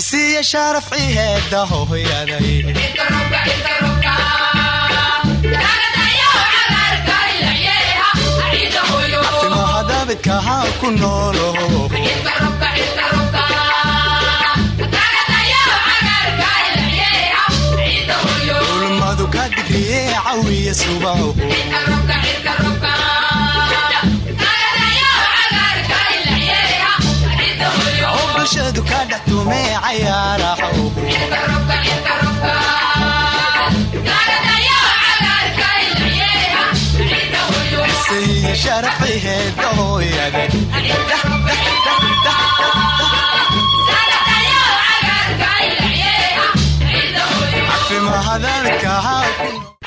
cisiiya sharaf ciheeda hooyaday abidkahaa ku noolo ulmadu ka digriye cawiya subaho bulshadu ka dhex tume cayaaraho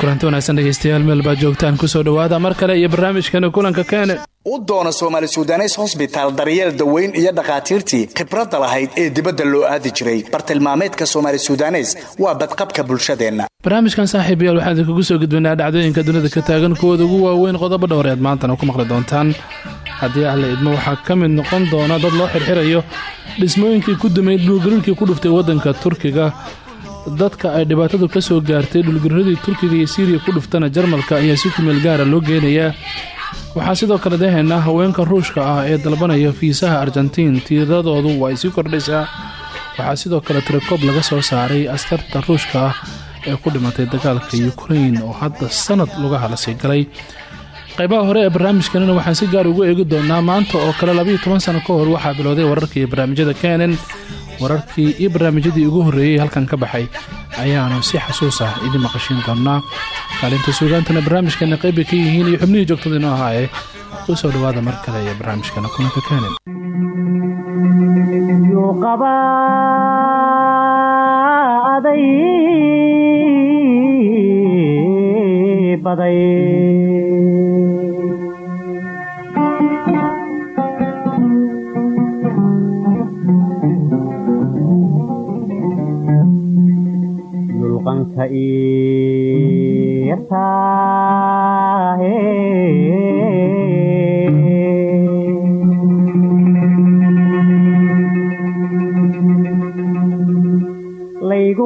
kulanti wanaagsan dhegeystayaal meel baad joogtaan ku soo dhawaada mar kale iyo barnaamijkana kulanka keene u doona soomaali sudanes hosbitaal daryeel daweyn iyo dhakhaatiirtii khibradda lahayd ee dibadda loo aadi jiray. Bartilmaameedka soomaali sudanes waa badqabka bulshadeenna. Barnaamijkan saaxiibayaal waxaan idinkugu soo gudbaynaa dhacdooyinka dunida ka taagan kuwooda ugu waaweyn qodobo dhowreed maantana ku maqli doontaan. Haddii ahla idmo waxaa ka mid noqon doona dad loo xirxirayo dhismooyinkii ku dumay dhulgariirkii ku dhuftay waddanka turkiga dadka ay dhibaatadu ka soo gaartay dhulgariiradii turkiga iyo siiriya ku dhuftana jarmalka ayaa si kumeel gaara loo geenayaa. Waxaa sidoo kale dahaynaa haweenka ruushka ah ee dalbanaya fiisaha argentiin. Tiiradoodu waa ay sii kordhaysaa. Waxaa sidoo kale tirakoob laga soo saaray askarta ruushka ah ee ku dhimatay dagaalka yukrain oo hadda sanad lugaha la sii galay. Qaybaha hore ee barnaamijkanina waxaan si gaar ugu eegi doonaa maanta oo kale labayo toban sano ka hor waxaa bilowday wararka iyo barnaamijyada kenen wararkii iyo barnaamijyadii ugu horreeyey halkan ka baxay ayaanu si xasuus ah idin maqashiin doonnaa. Kaalinta suugaantana barnaamijkana qaybbay ka yihiin iyo xubnihii joogtada inoo ahaaye. U soo dhawaada mar kale ee barnaamijkana kulanka kenen yulqanka irtaahe laygu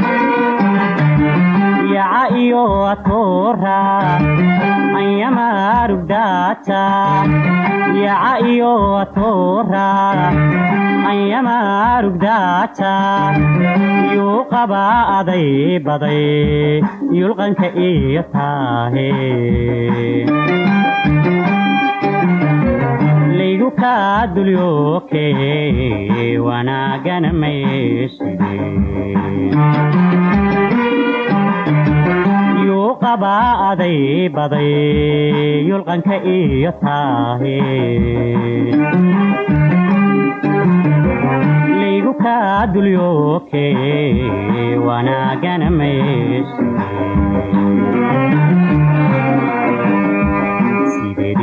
yaca iyo atoora anyamarugdaata yaca iyo atoora anyamarugdaata yuu qaba aday baday yulqanka iyo taahe laygu kaa dulyooke wanaagana mayshide yuu qaba aday baday yulqanka iyo taahe laygu kaa dulyooke wanaagana mayshide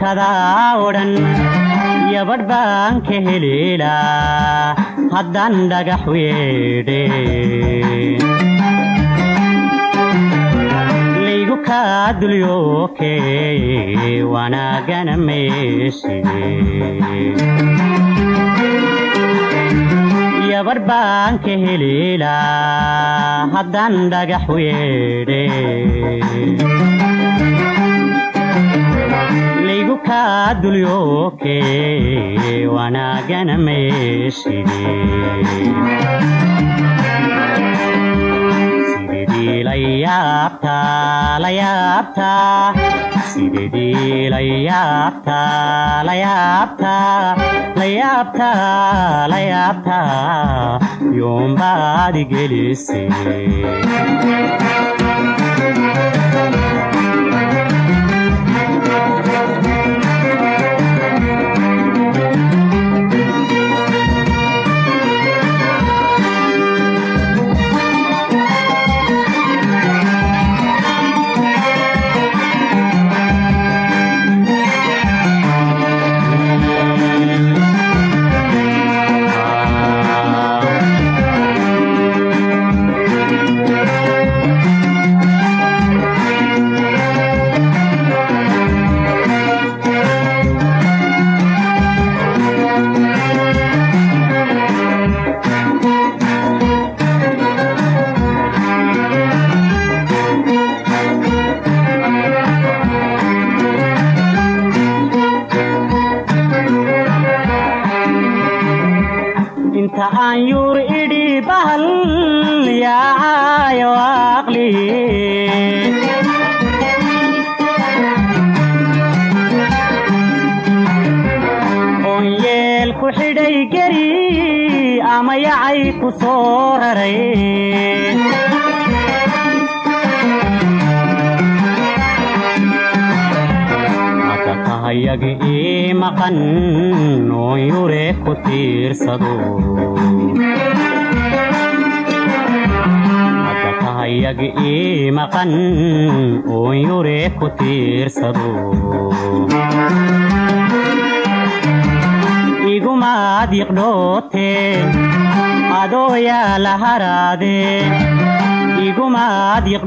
yeelkadaa odhan baan ka heleelaa haddaan dhagax weedhe laygu kaa dulyooke wanaagana meeshide yabadh baan ka heleelaa haddaan dhagax weedhe yaabtaa la yaabtaa la yaabtaa yuumbaadi gelise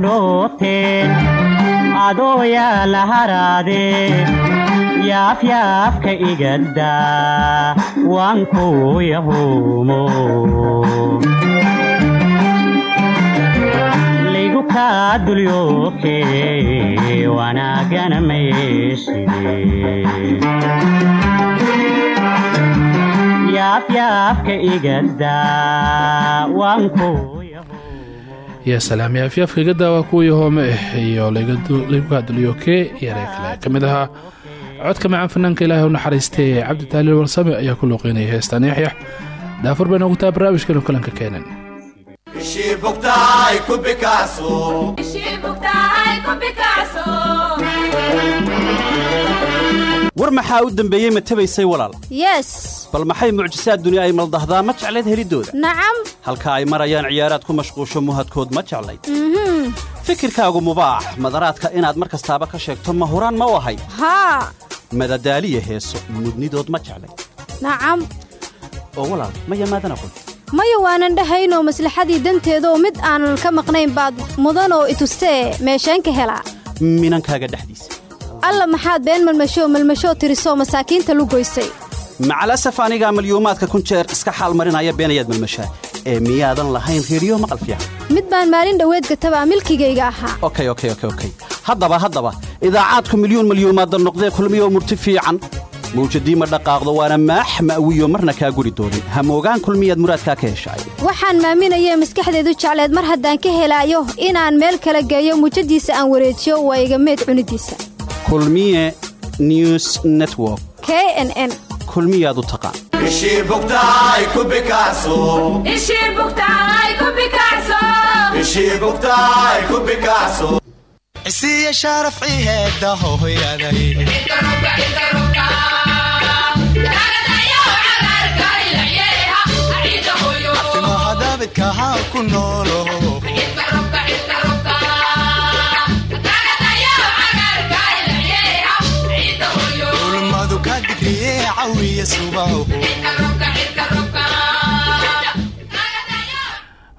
igumaad yiqdhooteen adoo yaa la haraadeen yaafyaafka igaddaa waan kuu yahuumo laygu kaa dulyooke wanaagana mayeeshide yaafyaafka igadaa waan kuu yaa salaam yaafyaafka iga daawaa kuwii hoome ah iyo lagukaadulyoke yaree kale. Ka mid ahaa codka macaan fanaanka ilaahay u naxariistay cabdi taaliil warsame ayaa ku luuqeynaya heestaan yaxyax daafur bay noogu taha barnaamijkanu kalanka keenan war maxaa u dembeeyey ma tabaysay walaal? Yes. Bal maxay mucjisaad duni ay maldahdaa? Ma jeclayd heliddooda nacam. Halka ay marayaan ciyaaraad ku mashquusho muhadkood ma jeclayd fikirkaagu mubaax. Madaraadka inaad mar kastaaba ka sheegto ma huraan ma u ahayd haa madadaaliya heeso mudnidood ma jeclayd nacam. Oo walaal ma yamaadan aqoon maya waanan dhahaynoo maslaxadii danteedaoo mid aanan ka maqnayn baad mudanoo itustee meesheen ka helaa. Minankaaga dhexdiisa alla maxaad been malmashoo malmashoo tirisoo masaakiinta lu goysay macalasaf anigaa malyuumaadka kun jeer iska xaal marinaya beenayaad malmashaa. Ee miyaadan lahayn reediyo maqal fiican mid baan maalin dhoweed gatabaa milkigayga ahaa. Haddaba haddaba idaacaadku milyuun malyuumaadda noqdee kulmiyoo murti fiican. Mawjadii ma dhaqaaqdo waana maax ma'wiyo marna kaa guri doonin hamoogaan kulmiyaad muraadkaa ka heshaay waxaan maaminayee maskaxdeedu jecleed mar haddaan ka helaayo inaan meel kala geeyo muujadiisa aan wareejiyo waa iga meed cunidiisa kulmiye news network. K n n. Kulmiyaad u taqaan isiya sharaf ciheeda hooyaday timaha daabidka ha ku noolo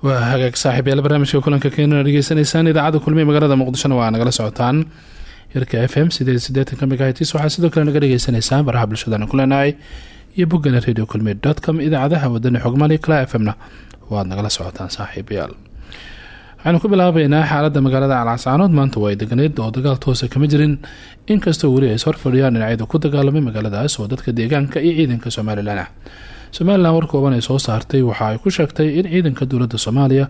waa hagaag saaxiibyaal barnaamijka kulanka keenana dhegeysanaysaan idaacadda kulmiye magaalada muqdishona waa nagala socotaan yarka f m sideed sideetanka megahitis waxaa sidoo kale naga dhegeysaneysaan baraha bulshadana ku iyo boggana radio kulmiye dot com idaacadaha wadani xogmali kala f m na. Waad nagala socotaan saaxiibayaal waxaanu ku bilaabeynaa xaalada magaalada calcasaanood maanta waa ay deganeyd oo dagaal toosa kama jirin. Inkastoo weli ay ishor fadhiyaan dhinacyada ku dagaalamay magaaladaas oo dadka deegaanka iyo ciidanka somalilan ah somalilan war kooban ay soo saartay waxa ay ku sheegtay in ciidanka dowladda soomaaliya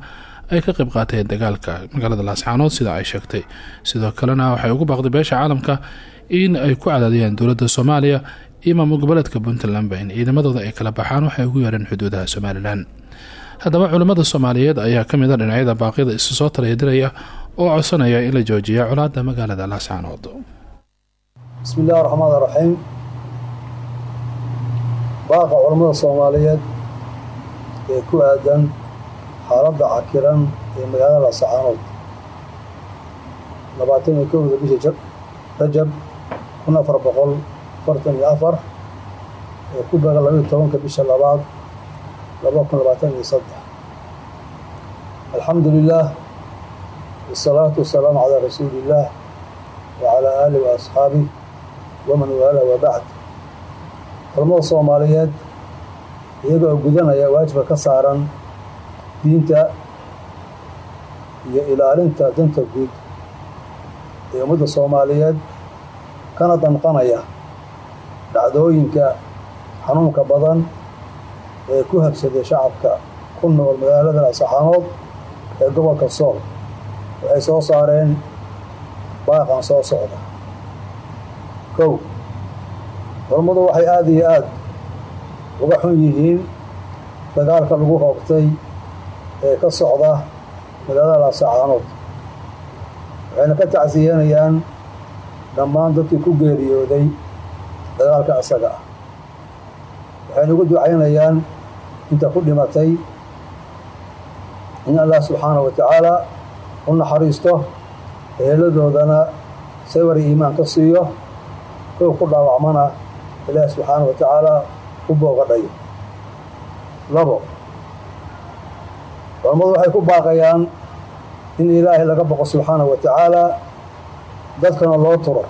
ay ka qayb qaateen dagaalka magaalada laascaanood sida ay sheegtay. Sidoo kalena waxay ugu baaqday beesha caalamka in ay ku cadaadiyaan dowladda soomaaliya iyo maamul goboleedka puntlandba in ciidamadooda ay kala baxaan. Waxay ugu yeereen xuduudaha somalilan haddaba culimmada soomaaliyeed ayaa ka mid a dhinacyada baaqyada isu soo talayadiraya oo codsanaya in la joojiya colaada magaalada laascaanood bismi raxmaan raxiim baaqa culammada soomaaliyeed ee ku aadan xaaladda cakiran ee magaalada laascaanood labaatan iyo kowda bisha rajab kun afar boqol iyo afar ee ku beega labaiyo tobanka bisha labaad laba kun labaatan iyo saddex alxamdu lilaah wasalaatu wasalaamu calaa rasuuli illaah wacalaa aalih wa asxaabih waman waala wabacd culamada soomaaliyeed iyaga oo gudanaya waajibka ka saaran diinta iyo ilaalinta danta guud ee ummadda soomaaliyeed kana danqanaya dhacdooyinka xanuunka badan ee ku habsaday shacabka ku nool magaalada lasaxaanood ee gobolka sool. Waxay soo saareen baaqan soo socda. Kow culammadu waxay aada iyo aada uga xun yihiin dagaalka lagu hoobtay ee ka socda magaalada laascaanood waxayna ka tacsiyanayaan dhammaan dadkii ku geeriyooday dagaalka asaga ah waxayna ugu ducaynayaan inta ku dhimatay in allah subxaanahu wa tacaala u naxariisto eeladoodana sawir iimaan ka siiyo kow ku dhaawacmana ilaahi subxaanahu wa tacaala u boogadhayo labo culammadu waxay ku baaqayaan in ilaahay laga boqo subxaanahu wa tacaala dadkana loo turo.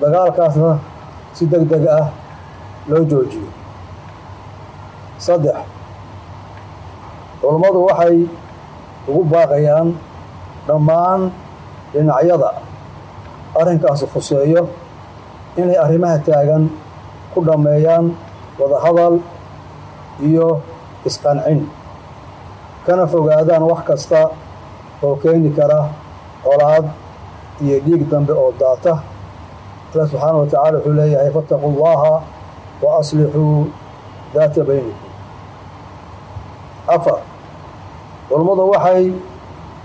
Dagaalkaasna si deg deg ah loo joojiyo. Saddex culammadu waxay ugu baaqayaan dhammaan dhinacyada arrinkaasi khuseeyo inay arrimaha taagan ku dhammeeyaan wadahadal iyo isqancin kana fogaadaan wax kasta oo keeni kara colaad iyo dhiig dambe oo daata. Allah subxaana wa tacaala wuxuu leeyahay fattaquu llaha aslixuu daata baynikum afar culammadu waxay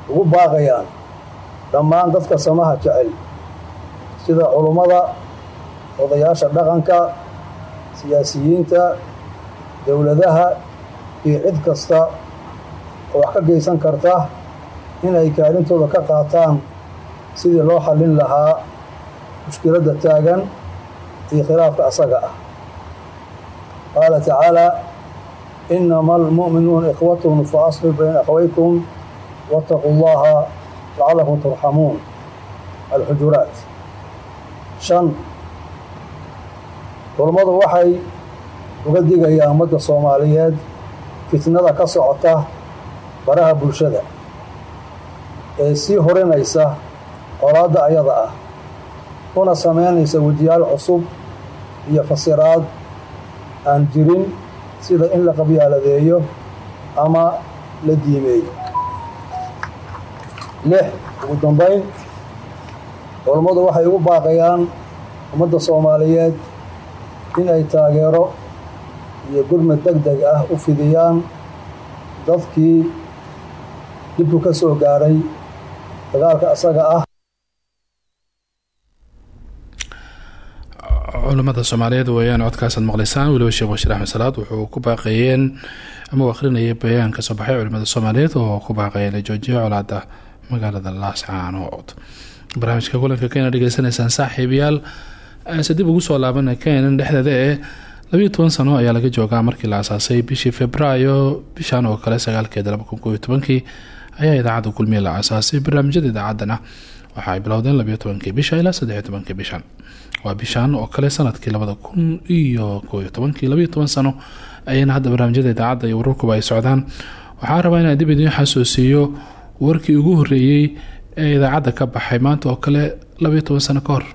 ugu baaqayaan dhammaan dadka samaha jecel sida culummada odayaasha dhaqanka siyaasiyiinta dowladaha iyo cid kasta oo wax ka geysan karta inay kaalintooda ka qaataan sidii loo xallin lahaa mushkiladda taagan iyo khilaafka asaga ah qaala tacaalaa inama almu'minuuna ikhwatun fa aslixuu bayna akhwaykum waataquu llaha lacallakum turxamuun alxujuraat shan culammadu waxay uga digayaan ummadda soomaaliyeed fitnada ka socota baraha bulshada ee sii horinaysa colaadda ayada ah una samaynaysa wejiyaal cusub iyo fasiraad aan jirin sida in la qabyaaladeeyo ama la diimeeyo. Lix ugu dambayn culammadu waxay ugu baaqayaan ummadda soomaaliyeed inay taageero iyo gurmad deg deg ah u fidiyaan dadkii dibku ka soo gaaray dagaalka asaga ah culamada soomaaliyeed weeyaan codkaasaad maqlaysaan. Weliba sheekh bashiir axmed salaad wuxuu ku baaqeeyeen ama uu akhrinayay bayaan ka soo baxay culimada soomaaliyeed oo ku baaqeeyay la joojiyo colaada magaalada laascaanood barnaamijka kulanka kena dhegeysanaysaan saaxiibayaal se dib ugu soo laabana kenan dhexdeeda ee labiyo toban sano ayaa laga joogaa markii la asaasay bishii februaayo bishan oo kale sagaalkeeda laba kun kooiyo tobankii ayaa idaacadda kulmiye la asaasay barnaamijyada idaacaddana waxa ay bilowdeen labiyo tobankii bisha ilaa saddexiyo tobankii bishan. Waa bishan oo kale sannadkii labada kun iyo kooiyo tobankii labiyo toban sano ayana hadda barnaamijyada idaacadda iyo wararkuba ay socdaan. Waxaa rabaa inaan dib idiin xasuusiiyo warkii ugu horeeyey ee idaacadda ka baxay. Maanta oo kale labiyo toban sano ka hor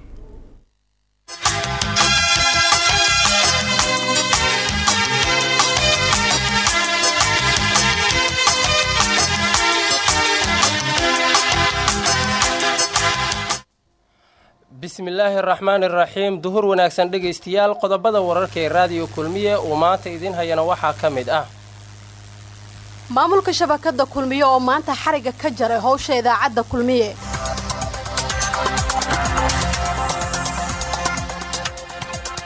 bismillaahi araxmaan iraxiim duhur wanaagsan dhegaystayaal qodobada wararka ee raadiyo kulmiye uu maanta idiin hayana waxaa ka mid ah. Maamulka shabakadda kulmiye oo maanta xariga ka jaray howsha idaacadda kulmiye.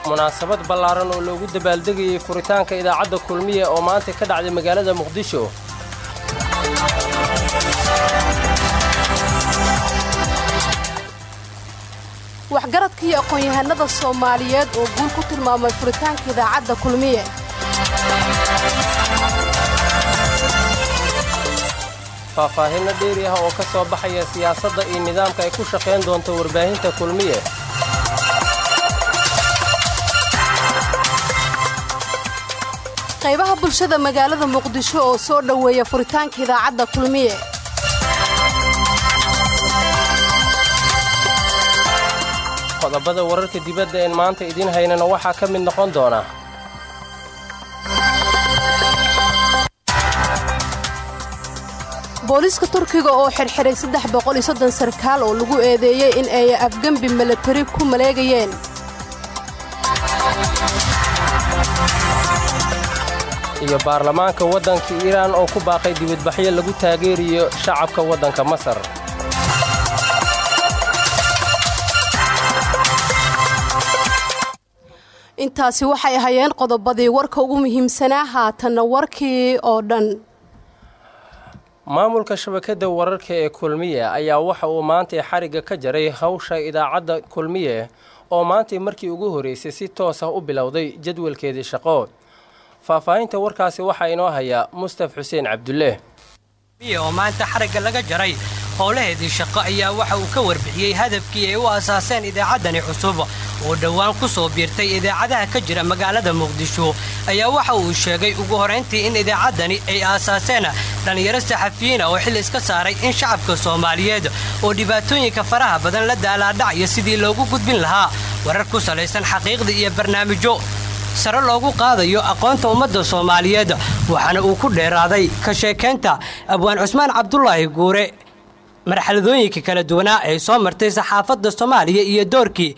Munaasabad ballaaran oo loogu dabaaldegayay furitaanka idaacadda kulmiye oo maanta ka dhacday magaalada muqdisho waxgaradka iyo aqoon-yahanada soomaaliyeed oo guul ku tilmaamay furitaanka idaacadda kulmiye. Faahfaahinno dheeri ah oo ka soo baxaya siyaasadda iyo nidaamka ay ku shaqayn doonto warbaahinta kulmiye. Qaybaha bulshada magaalada muqdisho oo soo dhoweeya furitaanka idaacadda kulmiye qodobada wararka dibadda een maanta idiin haynana waxaa ka mid noqon doona. Booliiska turkiga oo xirxiray saddex boqol iyo soddon sarkaal oo lagu eedeeyey in ay afgembi milatari ku maleegayeen. Iyo baarlamaanka waddanka iiraan oo ku baaqay dibadbaxyo lagu taageerayo shacabka waddanka masar intaasi waxay ahaayeen qodobadii warka ugu muhiimsanaa haatanna warkii oo dhan. Maamulka shabakadda wararka ee kulmiye ayaa waxa uu maantay xarigga ka jaray hawsha idaacadda kulmiye oo maantay markii ugu horreysay si toos ah u bilowday jadwalkeedii shaqo. Faahfaahinta warkaasi waxaa inoo hayaa mustaf xuseen cabdulle. Oo maanta xarigga laga jaray howlaheedii shaqo ayaa waxa uu ka warbixiyey hadafkii ay u asaaseen idaacaddani cusub oo dhowaan ku soo biirtay idaacadaha ka jira magaalada muqdisho. Ayaa waxa uu sheegay ugu horayntii in idaacaddani ay aasaaseen dhallinyaro saxafiyiina oo xil iska saaray in shacabka soomaaliyeed oo dhibaatooyinka faraha badan la daalaadhacya sidii loogu gudbin lahaa. Warar ku salaysan xaqiiqda iyo barnaamijyo sare loogu qaadayo aqoonta ummadda soomaaliyeed waxaana uu ku dheeraaday ka sheekaynta abwaan cusmaan cabdulaahi guure marxaladooyinka kala duwanaa ee soo martay saxaafadda soomaaliya iyo doorkii.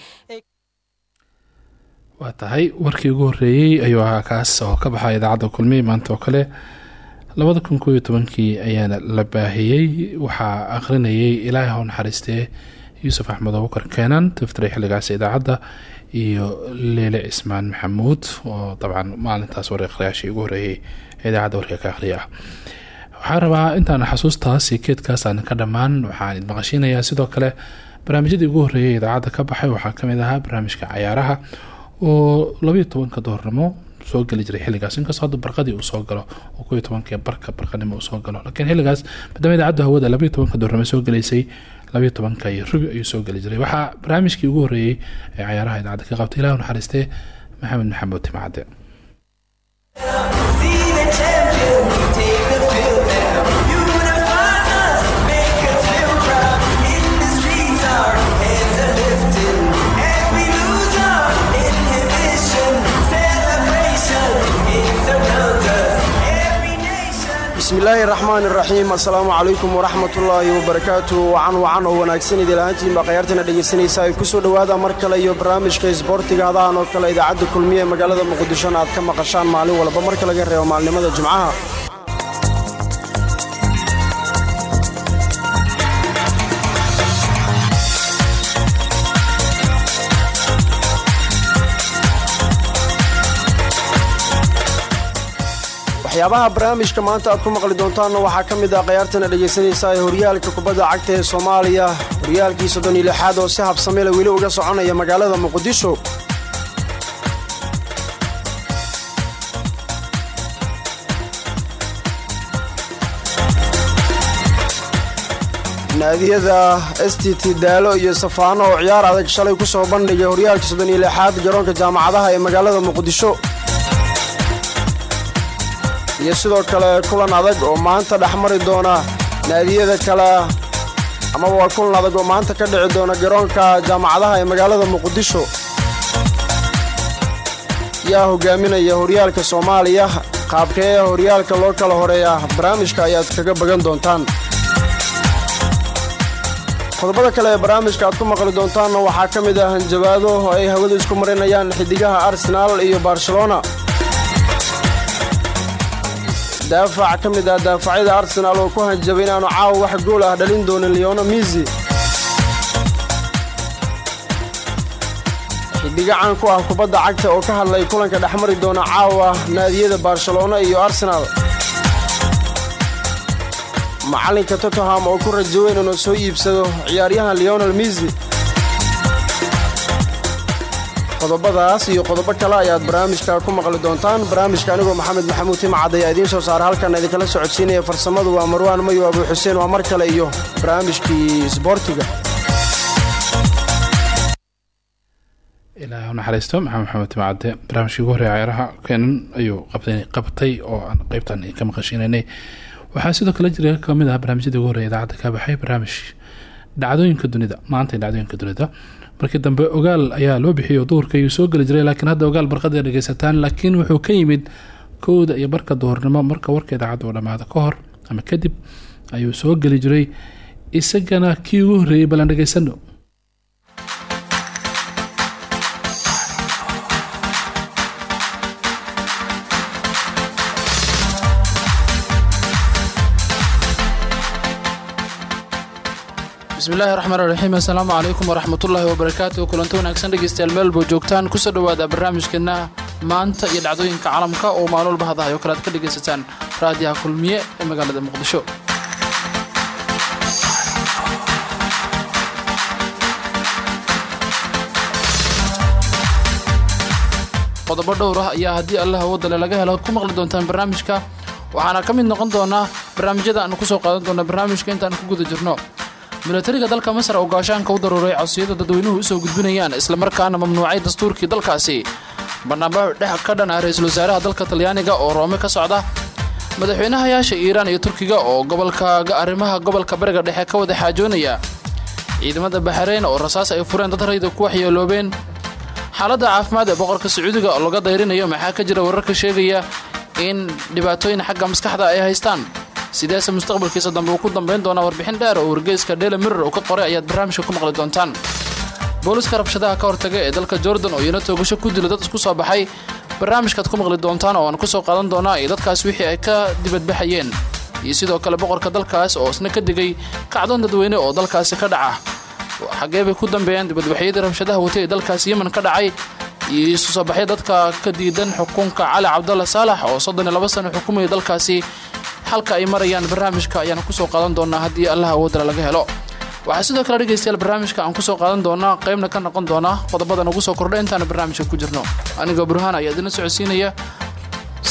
Waa tahay warkii ugu horreeyey ayuu ahaa kaas oo ka baxay idaacadda kulmiye maanta oo kale labada kun kooiyo tobankii ayaana la baahiyey. Waxaa akhrinayay ilaahay how naxariistee yuusuf axmed abukar keenan tiftiray xilligaas idaacadda iyo leele cismaan maxamuud oo dabcan maalintaas war akhriyaashii ugu horreeyey idaacadda warka ka akhriya waxaa rabaa intaan xasuustaasi keedkaasaan ka dhammaan waxaan idmaqashiinayaa sidoo kale barnaamijyadii ugu horreeyay idaacadda ka baxay waxaa ka mid ahaa barnaamijka cayaaraha oo labayo tobanka doornimo soo geli jiray xilligaas inkastoo hadda barqadii uu soo galo oo koiyo tobanka barka barqanimo uu soo galo laakiin xilligaas maadaama idaacadda hawada labayo tobanka doornimo soo gelaysay labayo tobanka iyo rubi ayuu soo geli jiray. Waxaa barnaamijkii ugu horreeyey ee cayaaraha idaacadda ka qabtay ilah naxariistee maxamed maxamuud timcadde bismillaahi raxmaan iraxiim assalaamu calaykum waraxmatullaahi wabarakaatu wacan wacan oo wanaagsan idilahaantiin baa khayaartana dhegaysanaysa ay ku soo dhowaada mar kale iyo barnaamijka isboortiga hadahan oo kale idaacadda kulmiye ee magaalada muqdishona aad ka maqashaan maalin walba marka laga reebo maalnimada jimcaha waxyaabaha barnaamijka maanta aad ku maqli doontaanna waxaa ka mid ah khayaartana dhegaysanaysa ee horyaalka kubadda cagta ee soomaaliya. Horyaalkii soddon iyo lixaad oo si habsamele weli uga soconaya magaalada muqdisho naadiyada s t t daalo iyo safaano oo ciyaar adag shalay ku soo bandhigay horyaalka soddon iyo lixaad garoonka jaamacadaha ee magaalada muqdisho iyo sidoo kale kulan adag oo maanta dhex mari doona naadiyada kale amaba waa kulan adag oo maanta ka dhici doona garoonka jaamacadaha ee magaalada muqdisho. Yaa hogaaminaya horyaalka soomaaliya qaabkee horyaalka loo kala horreeya barnaamijka ayaad kaga bagan doontaan. Qodobada kale ee barnaamijka aad ku maqli doontaanna waxaa ka mid ah hanjabaado oo ay hawada isku marinayaan xidigaha arsenaal iyo barcelona daafac ka mid ah daafacyada arsenaal oo ku hanjabay inaanu caawa wax gool ah dhalin doonin leono misi xidiga caan ku ah kubadda cagta oo ka hadlay kulanka dhex mari doona caawa naadiyada barcelona iyo arsenaal macallinka tottenham oo ku rajo weyn inuu soo iibsado ciyaaryahan leonel misi qodobadaas iyo qodobo kale ayaad barnaamijka ku maqli doontaan. Barnaamijka anigoo maxamed maxamuud timacad ayaa idiin soo saara halkan idinkala socodsiinaya farsamadu waa marwaan mayo abu xuseen waa mar kale iyo barnaamijkii isboortiga. Ilaahay u naxariisto maxamed maxamuud timacadde barnaamijkii ugu ciyaaraha keenan ayuu qabtay oo aan qeybtan ka maqashiinaynay waxaa sidoo kale jira ka mid ah barnaamijyadii ugu horreeya idaacadda ka baxay barnaamij dhacdooyinka dunida maanta dhacdooyinka dunida markii dambe ogaal ayaa loo bixiyo duhurka ayuu soo geli jiray laakiin hadda ogaal barqada dhegeysataan laakiin wuxuu ka yimid kowda iyo barka duhurnimo. Marka warka idaacadda uu dhammaado ka hor ama kadib ayuu soo geli jiray. Isagana kii ugu horreeyey ballan dhegeysano bismillahi raxmaan raxiim assalaamu calaykum waraxmatullaahi wabarakaatu kulanto wanaagsan dhegeystayaal meel boo joogtaan ku soo dhowaada barnaamijkeena maanta iyo dhacdooyinka caalamka oo maalin walba hadahayo kale aad ka dhegaysataan raadiyaha kulmiye ee magaalada muqdisho. Qodobo dhowr ah ayaa haddii allaha wadale laga helo ku maqli doontaan barnaamijka. Waxaana ka mid noqon doonaa barnaamijyada aanu ku soo qaadan doona barnaamijka intaanu ku guda jirno milatariga dalka masar oo gaashaanka u daruuray codsiyada dadweynuhu u soo gudbinayaan islamarkaana mamnuucay dastuurkii dalkaasi. Barnaamij dhex ka dhan ah ra'iisul wasaaraha dalka talyaaniga oo roome ka socda madaxweynahayaasha iiraan iyo turkiga oo gobolka arrimaha gobolka bariga dhexe ka wada xaajoonaya. Ciidamada baxreyn oo rasaas ay fureen dad rayda ku waxyeeloobeen xaaladda caafimaad ee boqorka sacuudiga oo laga dayrinayo maxaa ka jira wararka sheegaya in dhibaatooyin xagga maskaxda ay haystaan sideese mustaqbalkiisa dambe uu ku dambayn doonaa warbixin dheer oo wargeyska dhele mirer uu ka qoray ayaad barnaamijka ku maqli doontaan. Booliska rabshadaha ka hortaga ee dalka jordan oo iyana toogasho ku dila dad isku soo baxay barnaamijkaad ku maqli doontaan oo aan ku soo qaadan doonaa iyo dadkaas wixii ay ka dibadbaxayeen. Iyo sidoo kale boqorka dalkaas oo isna ka digay kacdoon dadweyne oo dalkaasi ka dhaca. Xaggee bay ku dambeeyeen dibadbaxyadii rabshadaha watay ee dalkaas yemen ka dhacay. Iyo isu soo baxya dadka ka diidan xukunka cali cabdalla saalax oo soddon iyo laba sano xukumaya dalkaasi halka ay marayaan barnaamijka ayaana ku soo qaadan doonaa haddii allaha awoodala laga helo. Waxaa sidoo kale dhegaystayaal barnaamijka aan ku soo qaadan doonaa qaybna ka noqon doonaa qodobada nagu soo kordha intaanu barnaamijka ku jirno. Anigoo burhaan ayaa idinla socodsiinaya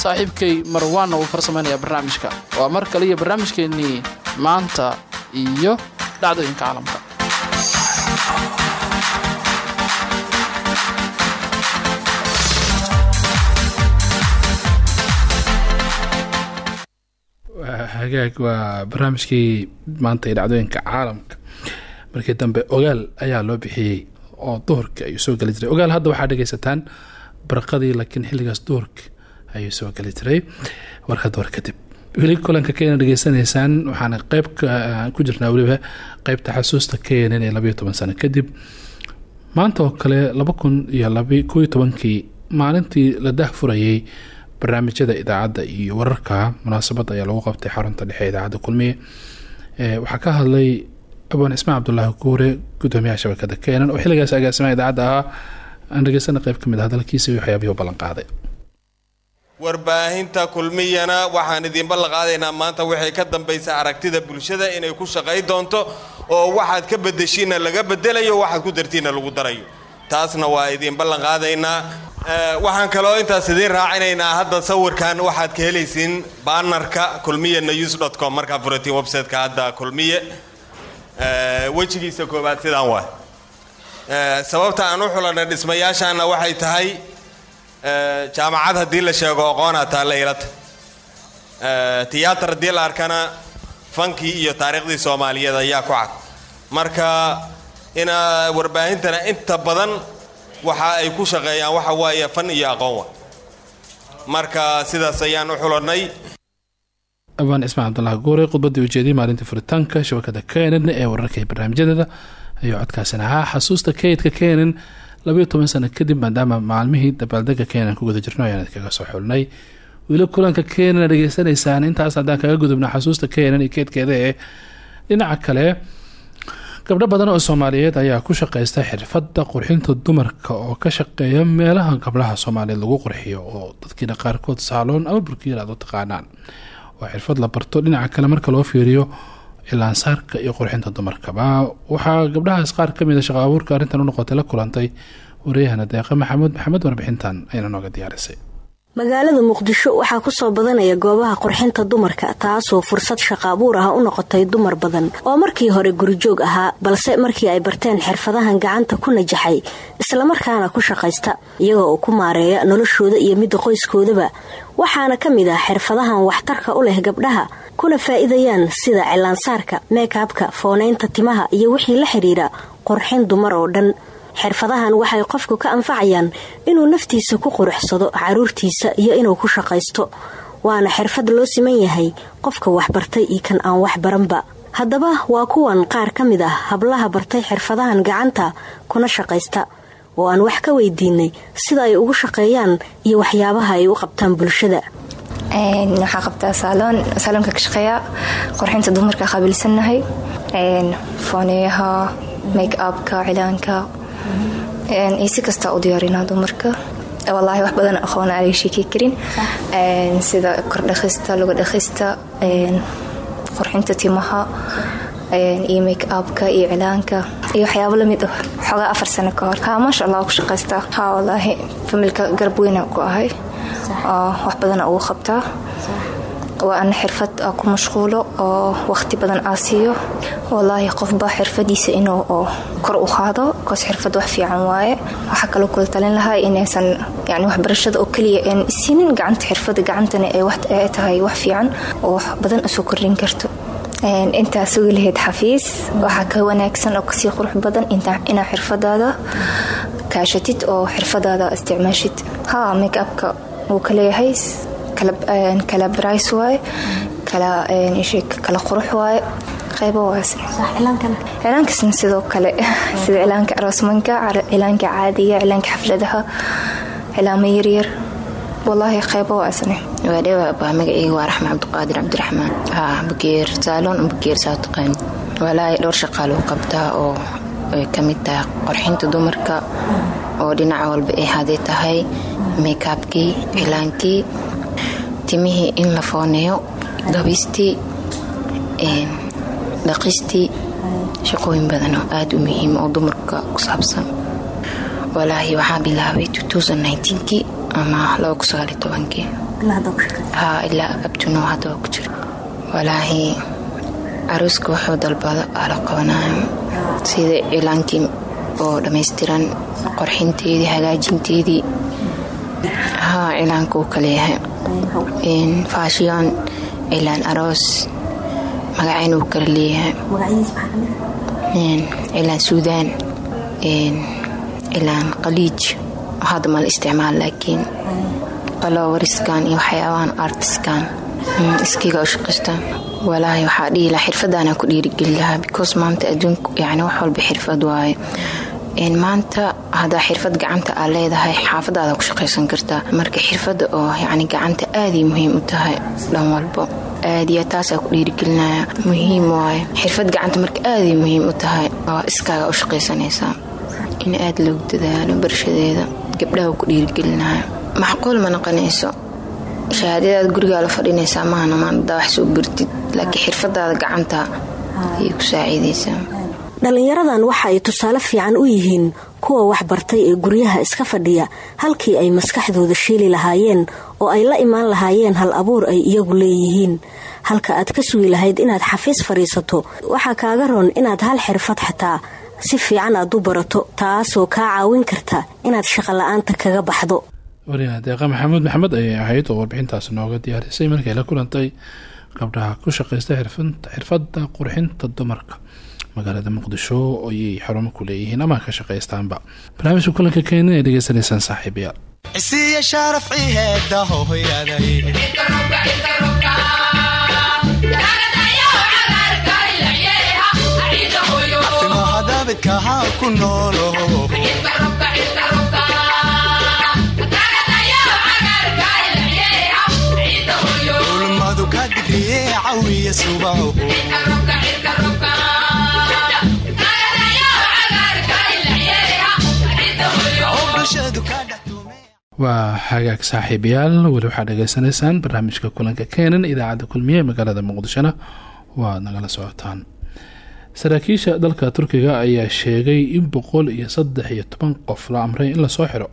saaxiibkay marwaanna uu farsamaynaya barnaamijka. Waa mar kale iyo barnaamijkeennii maanta iyo dhacdooyinka caalamka hagaag waa barnaamijkii maanta iyo dhacdooyinka caalamka. Markii dambe ogaal ayaa loo bixiyey oo duhurka ayuu soo geli jiray. Ogaal hadda waxaa dhegaysataan barqadii laakiin xilligaas duhurka ayuu soo geli jiray. Warka duhur kadib. Weli kulanka kenya dhegeysanaysaan waxaana qeyb ku jirnaa weliba qeybta xasuusta keenan ee labayo toban sano kadib. Maanta oo kale laba kun iyo laba koiyo tobankii maalintii la dahfurayay barnaamijyada idaacadda iyo wararka munaasabadda ayaa lagu qabtay xarunta dhexe idaacadda kulmiye. Waxaa ka hadlay abaan ismaan cabdulaahi guure gudoomiyaha shabakada keenan oo xilligaas agaasimaha idaacadda ahaa. Aan dhegeysana qeyb ka mid ah hadalkiisa iyo waxyaabihii u ballan qaaday. Warbaahinta kulmiyana waxaan idin ballan qaadaynaa maanta waxay ka dambaysa aragtida bulshada inay ku shaqay doonto oo waxaad ka bedeshiinna laga bedelayo waxaad ku dartiinna lagu darayo. Taasna waa idin ballan qaadaynaa waxaan kaloo intaas idiin raacinaynaa hadda sawirkan waxaad ka helaysiin baanarka kulmiye news dot com. Markaad furatiin websiteka hadda kulmiye. Wejigiisa koowaad sidaan waay. Sababta aan u xulanay dhismayaashaana waxay tahay jaamacad haddii la sheego aqoonaa taalla ilata tiyaatar haddii la arkana fankii iyo taariikhdii soomaaliyeed ayaa ku cad. Marka ina warbaahintana inta badan waxa ay ku shaqeeyaan waxa waaye fan iyo aqoon wa. Marka sidaas ayaan u xulanay. Abaan ismaan cabdullah guure khudbadii ujeediyay maalintii furitaanka shabakada kenen ee wararka iyo barnaamijyadeeda ayuu codkaasina ahaa xasuusta kaydka kenen labayo toban sano kadib maadaama maalmihii dabaaldega keenan ku guda jirno ayaan idinkaga soo xulnay. Weli kulanka keenana dhegeysanaysaan intaas haddaan kaga gudubna xasuusta keenan iyo keedkeeda ee dhinaca kale gabdho badan oo soomaaliyeed ayaa ku shaqaysta xirfadda qurxinta dumarka oo ka shaqeeya meelaha gabdhaha soomaaliyeed lagu qurxiyo oo dadkiina qaarkood saaloon ama burkiil aad u taqaanaan. Waa xirfad la barto dhinaca kale marka loo fiiriyo cilaansaarka iyo qurxinta dumarkaba. Waxaa gabdhahaas qaar ka mid a shaqa abuurka arrintan u noqotay la kulantay waryahana deeqa maxamuud maxamed warbixintan ayna nooga diyaarisay magaalada muqdisho waxaa ku soo badanaya goobaha qurxinta dumarka taasoo fursad shaqa abuur ah u noqotay dumar badan. Oo markii hore gurijoog ahaa balse markii ay barteen xirfadahan gacanta ku najaxay islamarkaana ku shaqaysta iyagoo ku maareeya noloshooda iyo midda qoyskoodaba. Waxaana ka mid ah xirfadahan waxtarka u leh gabdhaha kuna faa'iidayaan sida cilaansaarka meekabka foonaynta timaha iyo wixii la xidhiira qurxin dumar oo dhan xirfadahan waxay qofku ka anfacayaan inuu naftiisa ku quruxsado caruurtiisa iyo inuu ku shaqaysto. Waana xirfad loo siman yahay qofka waxbartay iyo kan aan wax baranba. Haddaba waa kuwan qaar ka mid ah hablaha bartay xirfadahan gacanta kuna shaqaysta oo aan wax ka weydiinay sida ay ugu shaqeeyaan iyo waxyaabaha ay u qabtaan bulshada. Waxaa qabtaa saaloon saaloonka ka shaqeeya qurxinta dumarka qaabilsannahay. Fooneeyaha make upka cilaanka si kastaa u diyaarinaa dumarka. Wallaahi wax badan aqoona aaga sheekey karin sida kordhaqista luga dhaqista qurxinta timaha iyo make upka iyo cilaanka iyo waxyaabo la mid ah. Xoogaa afar sano ka hor. Ha maasha allah ku shaqaystaa ha wallaahi familka garab weyna ku ahay. Wax badana ugu qabtaa waa ana xirfad ku mashquulo oo waqti badan aa siiyo. Wallaahi qofba xirfadiisa inuu kor u qaado koos xirfad wax fiican waaye. Waxaa kaloo kula talin lahaa inaysan yani waxbarashada oo keliya aan isiinin gacanta xirfada gacantana ay tahay wax fiican oo wax badan u soo kordhin karto. Intaa sugi lahayd xafiis waxaa ka wanaagsan oo ka sii qurux badan inaa xirfadaada kaashatid oo xirfadaada isticmaashid. Ha make upka wuu kaleeyahay kala barays waaye kala qurux qaybo cilaankaasna sidoo kale. Sida cilaanka aroosmanka cilaanka caadiga cilaanka xafladaha cilaamo yaryar. Walaahi qaybo waasne waadhawaa magaceyga waa raxma cabdiqaadir cabdiraxmaan. Bugeer saaloon bugeer saa taqaan walaahi dhowr shaqaa lagu qabtaa oo ay ka mid tahay qorxinta dumarka. Oo dhinaca walba ay haday tahay. Meykabkii cilaankii timihii in la fooneeyo dabistii dhaqistii shaqooyin badan oo aada u muhiim oo dumarka ku saabsan. Walaahi waxaa bilaabay kii ama kii ilaa abtuno hadaba ku jiro. Walaahi caruuska wuxuu dalbado aa la qabanayo sida cilaankii oo dhammaystiran qorxinteedii hagaajinteedii haa cilaanka uu kaleeyahay. Faashiyoon cilaan aroos magacayn uu kala leeyahay. Cilaan suudaan cilaan qaliij. Hadda mala isticmaal laakiin qalowariskan iyo waxyaabahan artiskan iskiga u shaqaysta walaahi waxaa dhihi lahaa xirfadaana ku dhiirigeli lahaa because maanta adduunka yani wax walba xirfad waaye maanta hadaa xirfad gacanta aa leedahay xaafadaada ku shaqaysan kartaa marka xirfada oo yani gacanta aaday muhiim u tahay dhan walbo aadiya taasaa ku dhiirigelinaya. Muhiim waaye xirfad gacanta marka aaday muhiim u tahay oo iskaaga u shaqaysanaysaa in aada loogu dadaalo barshadeeda gabdhaha ku dhiirigelinaya. Macquul ma noqonayso shahaadadaada gurigaa la fadhinaysaa mahana maandaa wax soo bartid laakiin xirfadaada gacanta ayay ku saaciidaysaa dhallinyaradan waxa ay tusaale fiican u yihiin kuwa waxbartay ee guryaha iska fadhiya halkii ay maskaxdooda shiili lahaayeen oo ay la imaan lahaayeen hal abuur ay iyagu leeyihiin. Halka aad ka sugi lahayd inaad xafiis fadhiisato waxaa kaaga roon inaad hal xirfad xataa si fiican aad u barato taasoo kaa caawin karta inaad shaqola'aanta kaga baxdo. Wariyaha deeqa maxamuud maxamed ayay ahayd oo warbixintaas nooga diyaarisay markay la kulantay gabdhaha ku shaqaysta xirfada qurxinta dumarka magaalada muqdisho ayay xarumo ku leeyihiin ama ka shaqaystaanba. Barnaamijka kulanka keenin ay dhegeysanaysaan saaxiibayaal ulmadu ka digriye cawiya subaho waa hagaag saaxiibayaal weli waxaad dhegeysanaysaan barnaamijka kulanka keenan idaacadda kulmiye magaalada muqdishona. Waad nagala socotaan. Saraakiisha dalka turkiga ayaa sheegay in boqol iyo saddex iyo toban qof la amray in la soo xiro.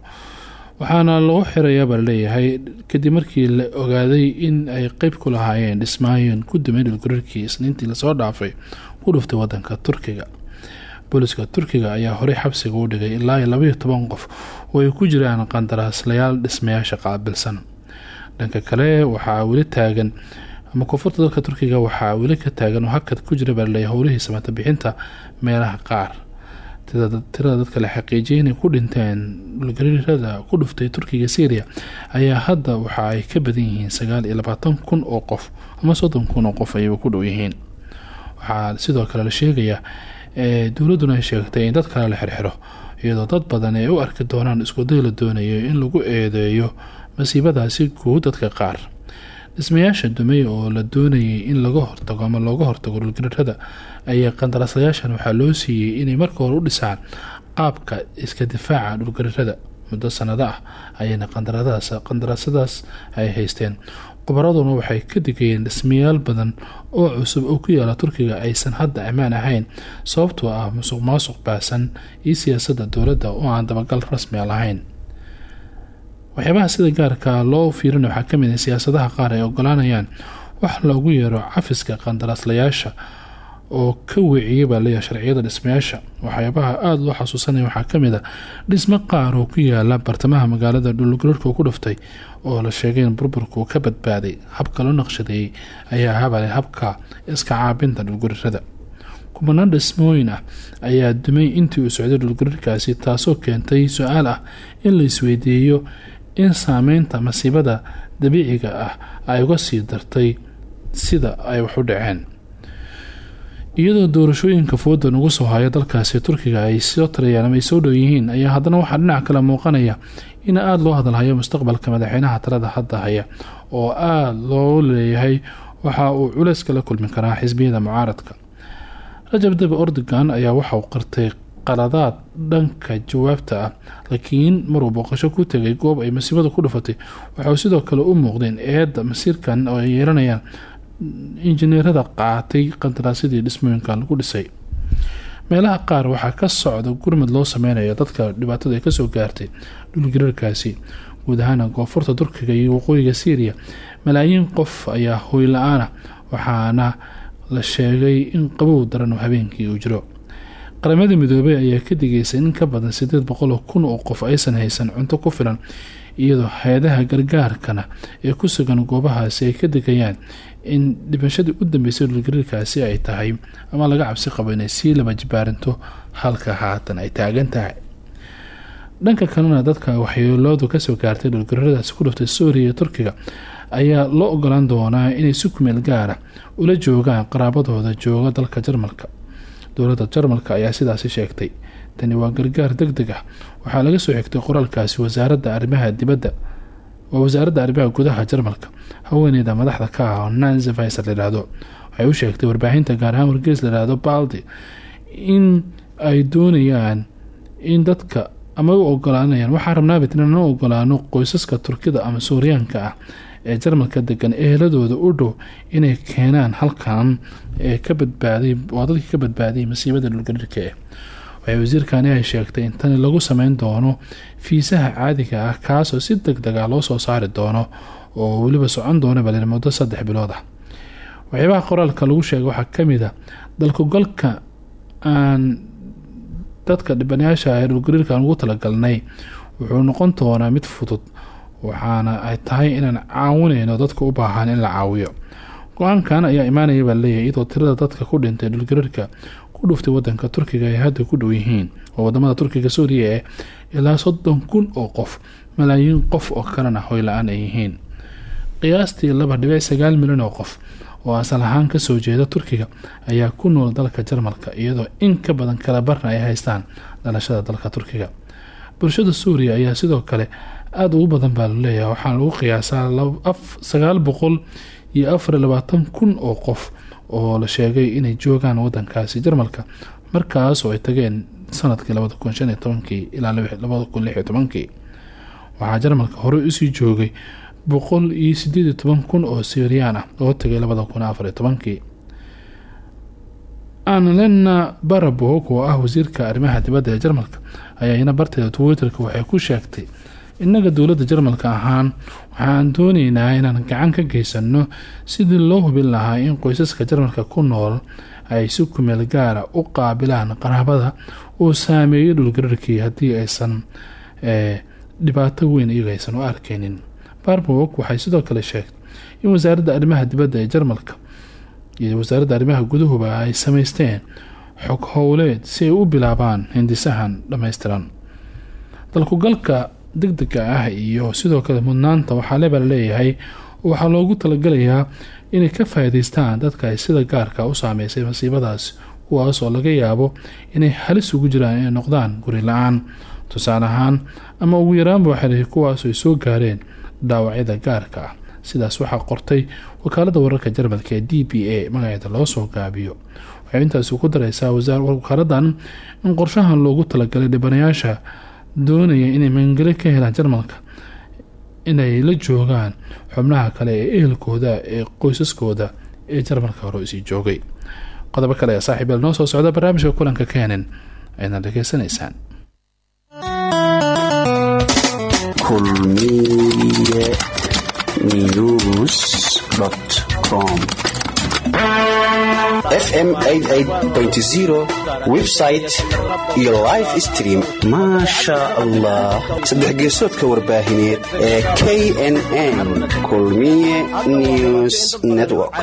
Waxaana lagu xirayaabaa la leeyahay kadib markii la ogaaday in ay qeyb ku lahaayeen dhismaayin ku dumay dhulgurarkii isniintii la soo dhaafay ku dhuftay wadanka turkiga. Booliska turkiga ayaa horey xabsiga u dhigay ilaa labaiyo toban qof oo ku jiraan qandaraaslayaal dhismayaasha qaabilsan. Dhanka kale waxaa weli taagan ama koonfurta dalka turkiga waxaa weli ka taagan oo hakad ku jira baaley howlihii samata bixinta meelaha qaar. Tirada dadka la xaqiijiyay inay ku dhinteen dhulgariirada ku dhuftay turkiga syria ayaa hadda waxa ay ka badan yihiin sagaal iyo labaatan kun oo qof ama soddon kun oo qof ayay ku dhow yihiin. Waxaa sidoo kale la sheegayaa dowladduna ay sheegtay in dad la xirxiro iyadoo dad badan ay u arki doonaan iskuday la doonayo in lagu eedeeyo masiibadaasi guud dadka qaar. Dhismayaasha dumay oo la doonayay in laga hortago ama looga hortago dhulgariirada ayaa qandaraaslayaashan waxaa loo siiyey inay marka hore u dhisaan qaabka iska difaaca dhulgariirada muddo sanado ah ayayna qandaraasadaas ay haysteen khubaraduna waxay ka digayeen dhismayaal badan oo cusub oo ku yaalla turkiga aysan hadda ammaan ahayn sababtoo ah musuq maasuq baasan iyo siyaasadda dowladda oo aan dabagal rasmi a lahayn. Waxyaabaha sida gaarka loo fiirin waxaa ka mid ah siyaasadaha qaar ay ogolaanayaan wax loogu yeero cafiska qandaraaslayaasha oo ka weeciyay baa leeyahay sharciyada dhismayaasha. Waxyaabaha aada loo xasuusanaya waxaa ka mid a dhismo qaar oo ku yaalla bartamaha magaalada dhulgariirka ku dhuftay oo la sheegay in burburku ka badbaaday. Habka loo naqshadeeyey ayaa habale habka iska caabinta dhulgariirada kubanaan dhismooyin ah ayaa dumay intii uu socday dhulgariirkaasi taasoo keentay su'aal ah in la isweydiiyo in saameynta masiibada dabiiciga ah ay uga sii dartay sida ay wax u dhaceen iyadoo doorashooyinka fooda nagu soo haya dalkaasi turkiga ay soo tarayaan ama ay soo dhow yihiin ayaa haddana waxaa dhinac kale muuqanaya in aada loo hadalhayo mustaqbalka madaxweynaha talada hadda haya oo aada loo leeyahay waxa uu culeys kala kulmi karaa xisbiyada mucaaradka. Rajab dabi ordogan ayaa waxa uu qartay qaladaad dhanka jawaabta ah laakiin maruu booqasho ku tegay goob ay masiibada ku dhufatay waxauu sidoo kale u muuqdeen eedda masiirkan oo ay yeelanayaan injineerada qaatay qandaraasyadii dhismooyinkan lagu dhisay. Meelaha qaar waxaa ka socda gurmad loo sameynayo dadka dhibaatada ay ka soo gaartay dhulgariirkaasi guud ahaana koonfurta turkiga iyo waqooyiga syriya malaayiin qof ayaa hoy la'aan waxaana la sheegay in qabow daran habeenkii uu jiro. Qaramada midoobey ayaa ka digaysay in ka badan sideed boqol kun oo qof aysan haysan cunto ku filan iyadoo hay'adaha gargaarkana ee ku sugan goobahaasi ay ka degayaan in dhibashadii u dambeysay dhulgariirkaasi ay tahay ama laga cabsi qabo inay sii laba jibaarinto halka haatan ay taagan tahay. Dhanka kalena dadka waxyeeloodu ka soo gaartay dhulgariiradaasi ku dhuftay suuriya iyo turkiga ayaa loo ogolaan doonaa inay si kumeel gaara ula joogaan qaraabadooda jooga dalka jarmalka. Dowladda jarmalka ayaa sidaasi sheegtay tani waa gargaar deg deg ah. Waxaa laga soo xigtay qoraalkaasi wasaaradda arrimaha dibadda waa wasaaradda arrimaha gudaha jarmalka haweeneyda madaxda ka ah oo nansi viser layidhaahdo waxay u sheegtay warbaahinta gaar ahaan wargeys layidhaahdo baldi in ay doonayaan in dadka ama u ogolaanayaan waxaa rabnaabit inaan u ogolaano qoysaska turkida ama suuriyaanka ah ee jarmalka degan eheladooda u dhow inay keenaan halkan ee ka badbaaday waa dadkii ka badbaadayay masiibada dhulgariirka eh waxay wasiirkani ay sheegtay in tani lagu sameyn doono fiisaha caadiga ah kaasoo si deg ah loo soo saari doono oo weliba socon doona bal muddo saddex bilood ah. Waxyaabaha qoraalka lagu sheegay waxaa ka mid a dalkugalka aan dadka dhibanayaasha ee dhulgariirkan ugu talagalnay wuxuu noqon doonaa mid fudud waxaana ay tahay inaan caawineyno dadka u baahan in la caawiyo. Go'aankan ayaa imaanaya baa iyadoo tirada dadka ku dhintay dhulgariirka ku dhuftay wadanka turkiga ay hadda ku dhow yihiin oo waddamada turkiga suuriya ee ilaa soddon kun oo qof malaayiin qof oo kalena hoy la'aan ay yihiin. Qiyaastii laba dhibic sagaal milyan oo qof oo asal ahaan ka soo jeeda turkiga ayaa ku nool dalka jarmalka iyadoo in ka badan kala barna ay haystaan dhalashada dalka turkiga. Bulshada suuriya ayaa sidoo kale aada ugu badan baa la leeyahay waxaa lagu qiyaasaa sagaal boqol iyo afar labaatan kun oo qof oo la sheegay inay joogaan wadankaasi jarmalka. Markaas oo ay tageen sannadkii waxaa jarmalka horey u sii joogay boqol iyo sideed toban kun oo syiriyaan ah oo tagay annalena barabog oo ah wasiirka arrimaha dibadda ee jarmalka ayaa iyana barteeda twitterka waxay ku sheegtay innaga dowladda jarmalka ahaan waxaan dooneynaa inaan gacan ka geysano sidii loo hubin lahaa in qoysaska jarmalka ku nool ay si kumeel gaara u qaabilaan qaraabada uu saameeyay dhulgariirkii haddii aysan dhibaato weyn iyaga aysan u arkeynin barbog waxay sidoo kale sheegtay in wasaaradda arrimaha dibadda ee jarmalka iyo wasaaradda arrimaha gudahuba ay sameysteen xog howleed si ay u bilaabaan hindisahan dhammaystiran. Dalkugalka deg dega ah iyo sidoo kale mudnaanta waxaa lebaa leeyahay waxaa loogu talagalayaa inay ka faa'iideystaan dadka sida gaarka u saameysay masiibadaas kuwaas oo laga yaabo inay halis ugu jiraan inay noqdaan guri la'aan. Tusaale ahaan ama ugu yaraanba leeyahay kuwaas ay soo gaareen dhaawacyada gaarka ah. Sidaas waxaa qortay wakaalada wararka jarmalka ee d b a magaceeda loo soo gaabiyo. Waxay intaasi ku dareysaa wakaaladan in qorshahan loogu talagalay dhibanayaasha doonaya inay magangeli ka helaan jarmalka. Inay la joogaan xubnaha kale ee ehelkooda ee qoysaskooda ee jarmalka hore isii joogay. Qodobo kale ee saaxiibeel noo soo socda barnaamijka kulanka keenan ayaadna dhegeysanaysaan kulmiye news fm website iyo live stream. Maasha allah saddex geesoodka warbaahineed ee knn kulmiye news network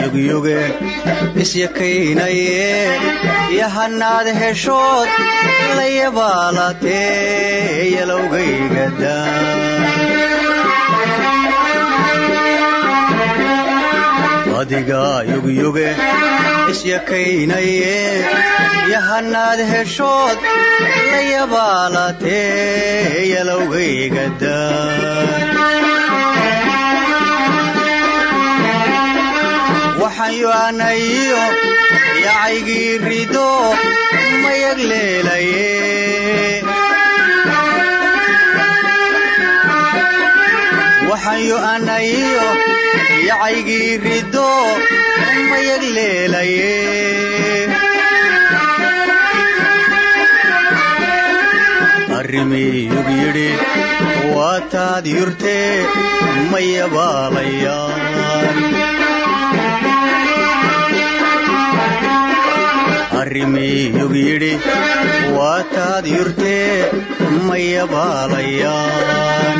yugyuge isyakaynaye yahanaad heshood la yabaalatee yalowgaygada adiga yugyuge isyakaynaye yahanaad heshood la yabaalatee yalowgaygada waxayoanayo yacaygii rido mayag leelaye waxayo anayo yacaygii rido mayag leelaye arrimiyug yidhi waa taad yurtee mayabaalayaan arrimiyug yidhi waa taad yurtee mayabaalayaan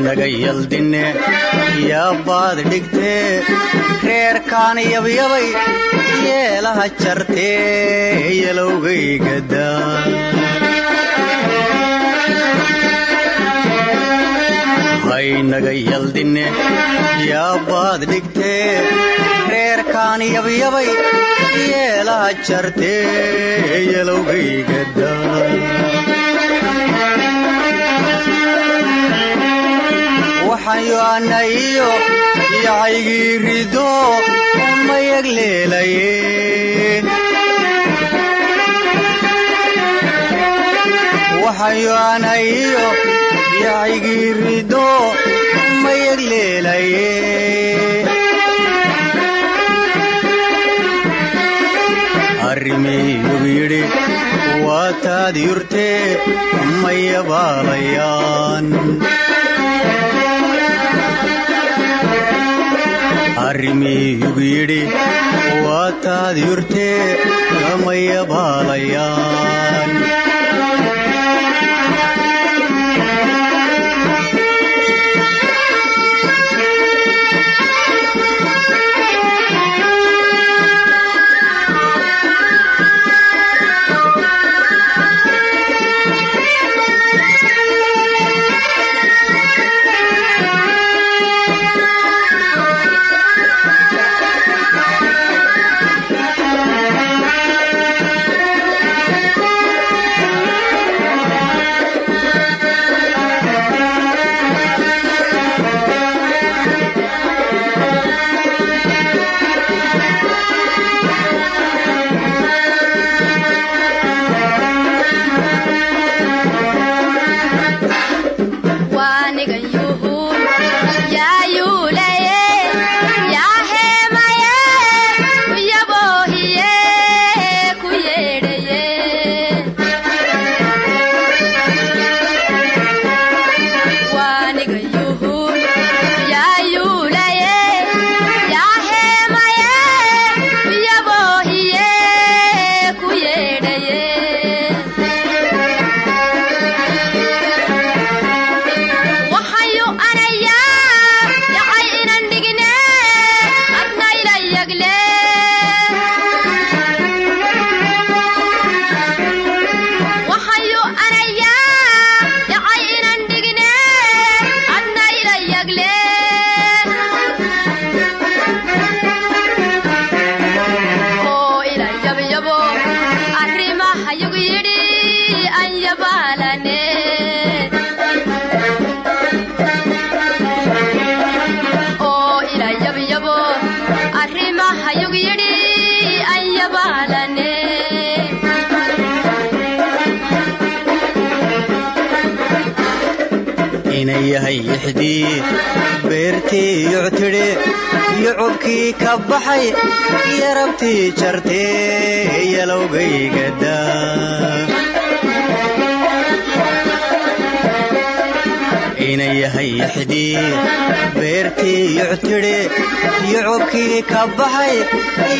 haynaga yaldinne yaabaad dhigtee reerkaan yabyabay yeelaha jartee yalowgaygadaa haynaga yaldinne yaabaad dhigtee reerkaan yabyabay yeelaha jartee yalowgaygadaa waxaan yo'anayo yacaygii rido mayag leelaye waxaan yo'anayo yacaygii rido mayag leelaye arrimiyugu yidhi waa taad yurtee mayabaalayaan arrimiyugu yidhi waa taad yurtee mayabaalayaan yahay yucubkii ka baxay yarabtii jartee yalowgaygada ina yahay ixdii beertii yuctidhe yucubkii ka baxay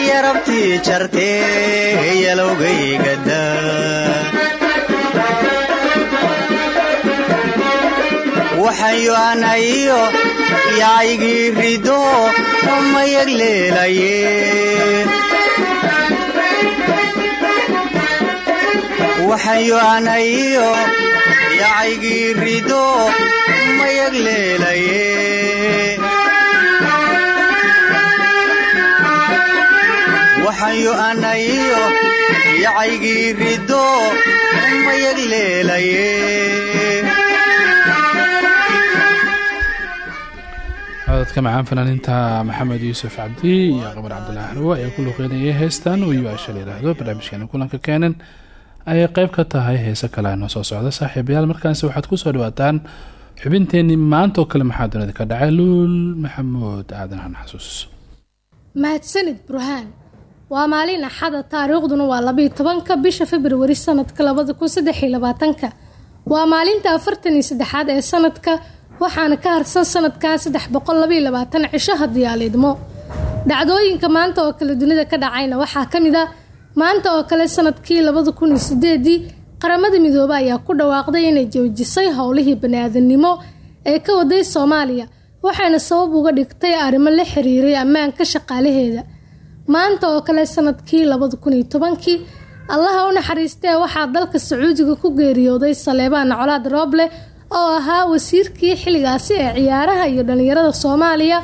yarabtii jartee yalowgaygada waxaan yo'anayo yacaygii rido mayag leelaye. Waxaan yo'anayo yacaygii rido mayag leelaye. Waxaan yo'anayo yacaygii rido mayag codadka macaan fanaaniinta maxamed yuusuf cabdi iyo qabar cabdulaahi xarwo ayaa ku luqeynayay heestan. Uu yuasha layidhaahdo barnaamijkeena kulanka keenan ayay qeyb ka tahay heese kale noo soo socda. Saaxiibayaal markaasi waxaad ku soo dhawaataan xubinteenii maantaoo kale maxaa dunida ka dhacay? Luul maxamuud aadan han xasuus. Mahadsanid burhaan. Waa maalin axada taariikhduna waa labayo tobanka bisha februari sanadka labada kun saddex iyo labaatanka. Waa maalinta afartan iyo saddexaad ee sanadka waxaana ka harsan sanadkaa saddex boqol labaiyo dhacdooyinka maanta oo kale dunida ka dhacayna waxaa ka mid a maanta oo kale sannadkii labada kun qaramada midoobe ayaa ku dhawaaqday inay joojisay howlihii bani-aadamnimo ee ka waday soomaaliya waxayna sabab uga dhigtay arrimo la xiriiray ammaanka shaqaalaheeda. Maanta oo kale sannadkii labada kun iyo tobankii allaha u waxaa dalka sacuudiga ku geeriyooday saleebaan colaad rooble oo ahaa wasiirkii xilligaasi ee ciyaaraha iyo dhallinyarada soomaaliya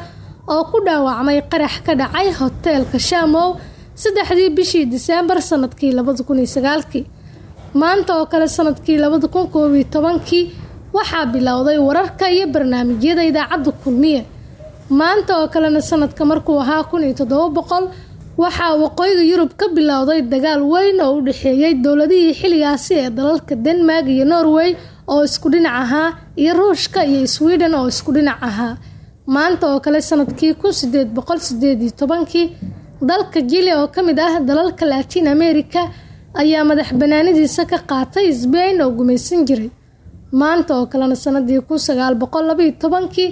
oo ku dhaawacmay qarax ka dhacay hoteelka shaamow saddexdii bishii diseembar sannadkii labada kun maanta oo kale sannadkii labada kun koob iyo tobankii waxaa bilowday wararka iyo barnaamijyada idaacadda kulmiye. Maanta oo kalena sanadka markuu ahaa kun iyo waxaa waqooyiga yurub ka bilowday dagaal weyn oo u dhexeeyey dowladihii xilligaasi ee dalalka denmark iyo norway oo isku dhinac ahaa iyo ruushka iyo sweden oo isku dhinac ahaa maanta oo kale sannadkii kun sideed boqol sideed iyo tobankii dalka jili oo ka mid ah dalalka latin america ayaa madax banaanidiisa ka qaatay sbain oo gumaysan jiray. Maanta oo kalena sanadii kun sagaal boqol labaiyo tobankii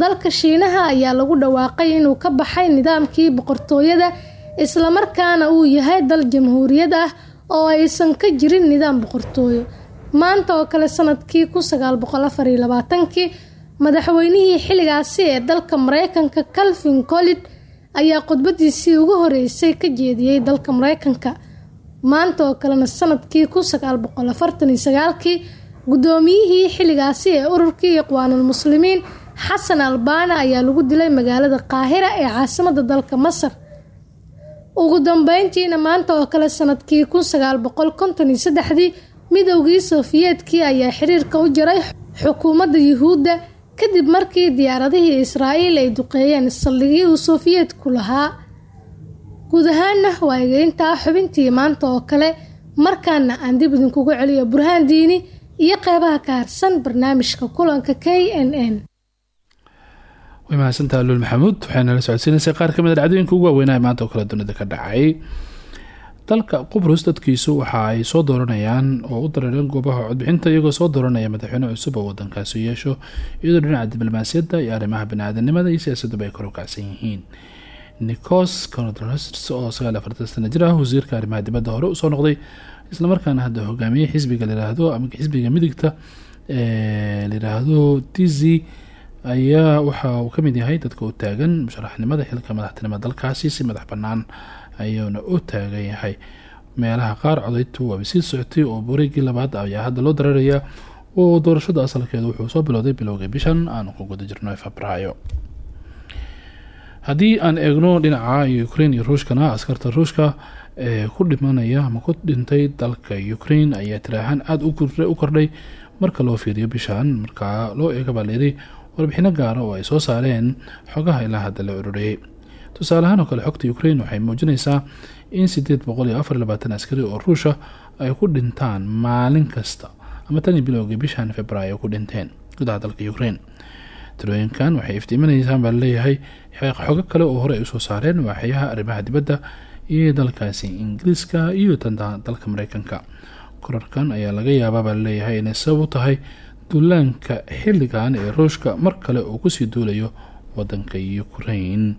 dalka shiinaha ayaa lagu dhawaaqay inuu ka baxay nidaamkii boqortooyada islamarkaana uu yahay dal jamhuuriyad ah oo aysan ka jirin nidaam boqortooyo maanta oo kale sannadkii kun sagaal boqol afar labaatankii madaxweynihii xilligaasi ee dalka mareykanka calvin collid ayaa khudbadiisii ugu horeysay ka jeediyey dalka mareykanka. Maanta oo kalena sannadkii kun sagaal boqol afartan sagaalkii guddoomiyihii xilligaasi ee ururkii iqwaanul muslimiin xasan albaana ayaa lagu dilay magaalada qaahira ee caasimada dalka masar. Ugu dambeyntiina maanta oo kale sannadkii kun sagaal boqol konton iyo saddexdii midowgii sofiyeetkii ayaa xiriirka u jaray xukuumadda yuhuudda kadib markii diyaaradihii israa'iil ay duqeeyeen saldhigii uu lahaa. Guud ahaana waa egeyntaa xubintii maanta oo kale markaana aan dib idinkugu celiyo burhaan diini iyo qeybaha ka harsan barnaamijka kulanka k n n. Way mahadsantaha luul maxamuud waxayna la socodsiinaysay qaar ka mid a dhacdooyinka ugu waaweynaa maanta oo kale dunida ka dhacay dalka qubrus dadkiisu waxa ay soo dooranayaan oo u dareereen goobaha codbixinta iyagoo soo dooranaya madaxweyne cusub oo wadankaasi yeesho iyadoo dhinaca diblomaasiyadda iyo arrimaha bani-aadanimada iyo siyaasadduba ay kor u kacsan yihiin. Nicos conodros oo sagaal afartan sana jir ah wasiirka arrimaha dibadda hore u soo noqday islamarkaana hadda hogaamiyey xisbiga layiraahdo ama xisbiga midigta ee layiraahdo tizi ayaa waxa uu ka mid yahay dadka u taagan musharaxnimada xilka madaxtinimada dalkaasi si madax bannaan ayuuna u taagan yahay. Meelaha qaar codeytu waaba sii socotay oo wareegii labaad ayaa hadda loo dareerayaa oo doorashada asalkeedu wuxuu soo bilowday bilowga bishan aanu ku guda jirno febraayo haddii aan eegno dhinaca ukraine iyo ruushkana askarta ruushka ee ku dhimanaya ama ku dhintay dalka ukraine ayaa tiraahaan aada u kordhay marka loo fiiriyo bishan markaa loo eega baa layidhi warbixino gaara oo ay soo saareen xogaha ilaa hadda la ururiyey tusaaleahaan oo kale xogta ukraine waxay muujinaysaa in sideed boqol iyo afar labaatan askari oo ruusha ay ku dhintaan maalin kasta ama tani bilowgii bishan februaayo ku dhinteen gudaha dalka ukraine. Tirooyinkan waxay iftiiminaysaan baa la leeyahay xogo kale oo hore ay u soo saareen waaxyaha arrimaha dibadda iyo dalkaasi ingiriiska iyo tan dalka mareykanka. Korarkan ayaa laga yaabaa baa la leeyahay inay sabab u tahay duulaanka xilligan ee ruushka mar kale uu ku sii duulayo wadanka ukraine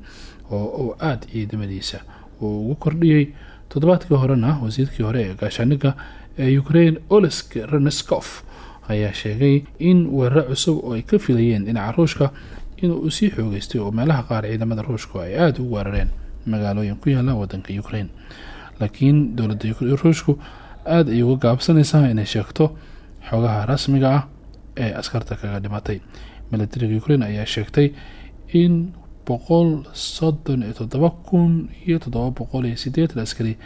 oo uu aada ciidamadiisa uu ugu kordhiyey toddobaadkii horena wasiirkii hore ee gaashaaniga ee ukraine olesk reneskof ayaa sheegay in weeraro cusub oo ay ka filayeen dhinaca ruushka inuu sii xoogeystay oo meelaha qaar ciidamada ruushka ay aada u weerareen magaalooyin ku yaalla wadanka ukraine. Laakiin dowladda ruushku aada ay uga gaabsanaysaa inay sheegto xogaha rasmiga ah ee askarta kaga dhimatay. Milatariga ukraine ayaa sheegtay in boqol soddon iyo toddoba kun iyo toddoba boqol iyo sideetan askari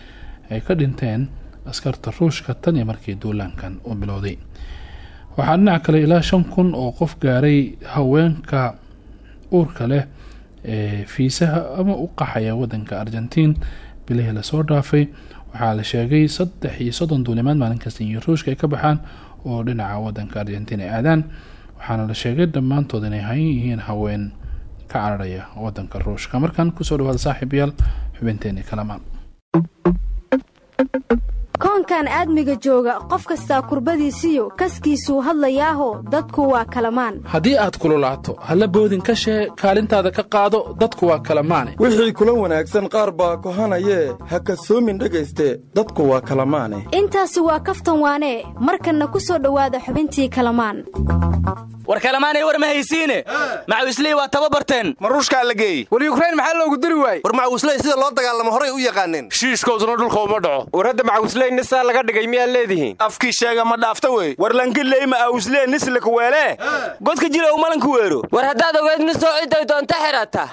ay ka dhinteen askarta ruushka tan iyo markii duulaankan uu bilowday. Waxaa dhinaca kale ilaa shan kun oo qof gaaray haweenka uurka leh ee fiisaha ama u qaxaya wadanka argentiin. Bilihii la soo dhaafay. Waxaa la sheegay saddex iyo soddon duulimaad maalin kasta in ruushka ay ka baxaan oo dhinaca wadanka argentiin ay aadaan. Waxaana la sheegay dhammaantood inay han yihiin haween ka cararaya wadanka ruushka. Markan ku soo dhawaada saaxiibayaal xubinteeni kalamaan koonkan aadmiga jooga qof kastaa kurbadiisiyo kaskiisuu hadlayaaho dadku waa kalamaan. Haddii aad kululaato halla boodin ka shee kaalintaada ka qaado dadku waa kala maane wixii kula wanaagsan qaar baa kohanayee ha kasoomin dhegayste dadku waa kala maane intaasi waa kaftan waanee markanna ku soo dhowaada xubintii kalamaan. War kalamaanay war ma haysiine? Macawisley waa tababarteen. Ma ruushkaa la geeyey war yukrain maxaa loogu diri waayey? War macawisley sida loo dagaalamo horay u yaqaaneen. Shiishkooduna dhulka uma dhaco. War hadda macawisley nisaa laga dhigay miyaad leedihiin? Afkii sheega ma dhaafta wey. War lankiley macawislee nislaka weelee godka jira umalanku weero. War haddaad ogeed nisoo ciday doonta xidhata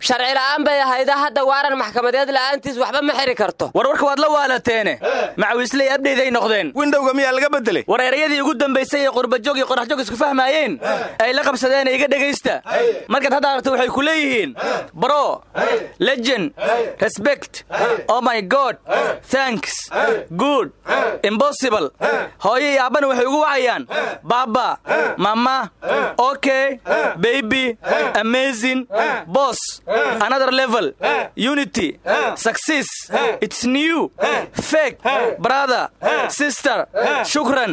sharci la'aan bay ahayda hadda waaran maxkamadeed la'aantiis waxba ma xidhi karto. War warka waad la waalateene. Macawisley abdheyday noqdeen. Windhowga miyaa laga beddelay? War erayadii ugu dambaysay ee qurbajog iyo qoraxjog isku fahmaayeen? Ay la qabsadeen iga dhegaysta? Markaad hadda aragto waxay ku leeyihiin bro legend respect oh my god thanks good. Impossible. Hooyo iyo aabbana waxay ugu wacayaan. Baaba mama okay baby amazing boss another level unity success it's new fake brother sister shukran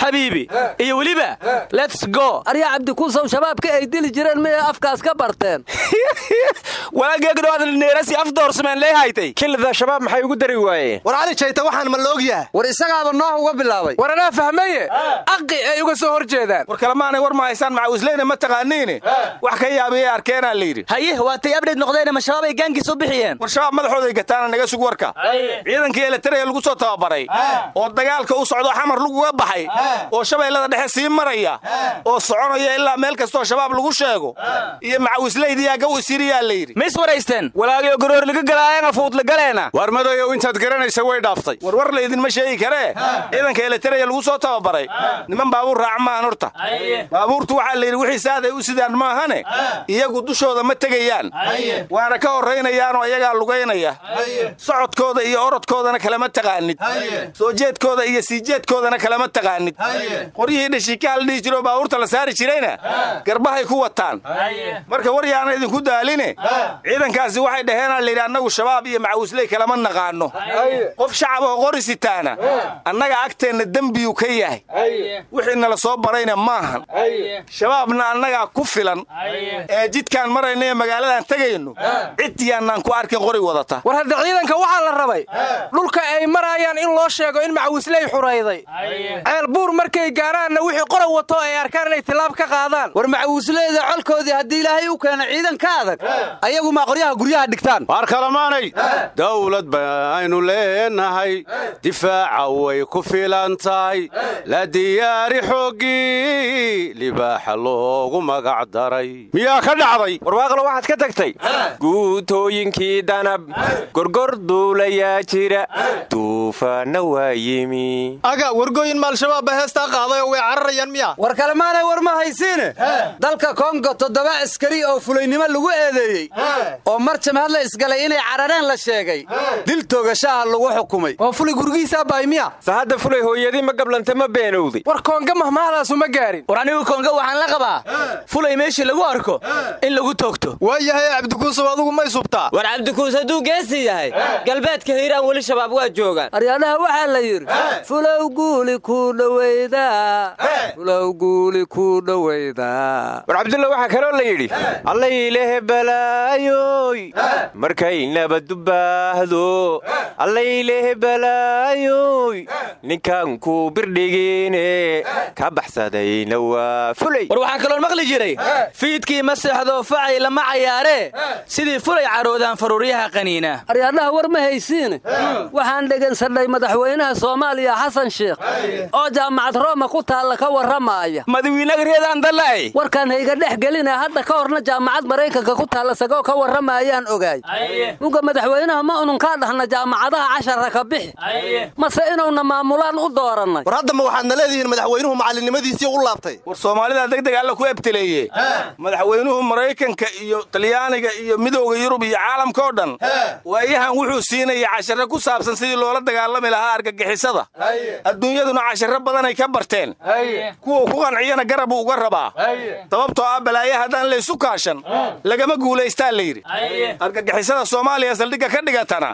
xabiibi iyo weliba let's go. Aryaa cabdikuusow shabaabka ay dili jireen miyay afkaas ka barteen? Walaageegdhoaadneerasi afdoorsameen lee haytay. Kilida shabaab maxay ugu dari waayeen war cali jayta waxaan ma loogyaha war isagaaba noox uga bilaabay. War anaa fahmaye aqi ay uga soo hor jeedaan war kalemaanay war ma haysaan macawisleyna ma taqaaniine wax ka yaabiyey arkeenaa la yidhi. Haye waatay abdheed noqdeen ma shabaab ay gaankiis u bixiyeen? War shabaab madaxooday gataana naga sug warka. Ciidankii eletaraya lagu soo tababaray. Oo dagaalka u socdo xamar laguga baxay. Oo shabeellada dhexe sii maraya. Oo soconaya ilaa meel kastoo shabaab lagu sheego. Iyo macawisleydiyaa gaw isiriyaa la yidhi. Mis waraysteen. Walaagio garoor laga galaayaanga fuudlagaleena war madayow intaad garanaysa way dhaaftay laydinma sheegi karee ciidanka eletaraya lagu soo tababaray. Niman baabuur raaca maahan horta. Baabuurtu waxaa la yidhi wixii saaday u sidaan maahane? Iyagu dushooda ma tegayaan. Waana ka horraynayaanoo iyagaa lugaynaya socodkooda iyo orodkoodana kalama taqaanid. Soo jeedkooda iyo sii jeedkoodana kalama taqaanid. Qoryihii dhashiikaha la dhihi jiroo baabuurta la saari jirayna garbahay ku wataan. Marka war yaana idinku daaline ciidankaasi waxay dhaheenaa layidhi annagu shabaab iyo macawisley kalama naqaanno qof shacab oo qori sitaana annaga agteenna dembiyuu ka yahay. Wixii nala soo barayna maahan shabaabna annagaa ku filan. Ee jidkaan marayna ee magaaladan tegayno ciddiyaannaan ku arkin qori wadata. War hadda ciidanka waxaa la rabay. Dhulka ay maraayaan in loo sheego in macawisley xurayday. Ceel buur markay gaaraanna wixii qora wato ay arkaan inay tilaab ka qaadaan. War macawisleyda colkoodii haddii ilaahay u keena ciidan ka adag ayagu maa qoryaha guryaha dhigtaan. Waar kalamaanay dawlad baynu leenahay difaaca way ku filan tahay la diyaari xooggii libaaxa loogu magac daray miyaa ka dhacday warwaaqlo waxaad ka tagtay guutooyinkii danab gorgor duulayaa jira duufaanna waa yimi aga wargooyin maalshabaabba heestaa qaaday oo way cararayaan miya war kalemaanay war ma haysiine dalka kongo toddoba askari oo fulaynimo lagu eedeeyey oo mar jamhad la isgalay inay carareen la sheegay dil toogashaha lagu xukumay oo fulay hooyadii ma gablanta ma beenowday war koonga mahmahdaasu ma gaarin. War anigu koonga waxaan la qabaa. Fulay meeshii lagu arko in lagu toogto. Waayahay cabdikuusow adugu may subtaa war cabdikuus hadduu geesi yahay galbeedka hiiraan weli shabaab waa joogaan. Aryaadhaha waxaa la yidhi fulow guuli ku dhowaydaa fulow guuli ku dhowaydaa war cabdulla waxaa kaloo la yidhi allaylehe balaayoy markay nabadubaahdo allaylehe balaayoy ninkan ku birdhigiine ka baxsadayna waa fulay. War waxaan kaloon maqli jiray. Fiidkii ma seexdo facay lama cayaaree sidii fulay caroodaan faruuryaha qaniina. Aryaadhaha war ma haysiine waxaan dhegaysanay madaxweynaha soomaaliya xasan sheekh. Oo jaamacad rooma ku taalla ka warramaaya madawiinagareedaandala'ay warkaan hayga dhex gelina hadda ka horna jaamacad maraykanka ku taalla sagoo ka warramayaan ogaay. Muga madaxweynaha ma ununkaa dhahna jaamacadaha cashara ka bixi mase inuuna maamulaan u doorannay war hadda ma waxaadna leedihiin madaxweynuhu macallinnimadiisii u laabtay. War soomaalida degdeg alla ku ebteleeye madaxweynuhu maraykanka iyo talyaaniga iyo midowda yurub iyo caalamka oo dhan waayahan wuxuu siinaya cashare ku saabsan sidii loola dagaalami lahaa argagixisada. Adduunyaduna casharo badanay ka barteen. Kuwa ku qanciyana garab uu uga rabaa. Sababtoo ah balaaye haddaan laysu kaashan lagama guulaystaa la yidhi. Argagixisada soomaaliya saldhigga ka dhigatana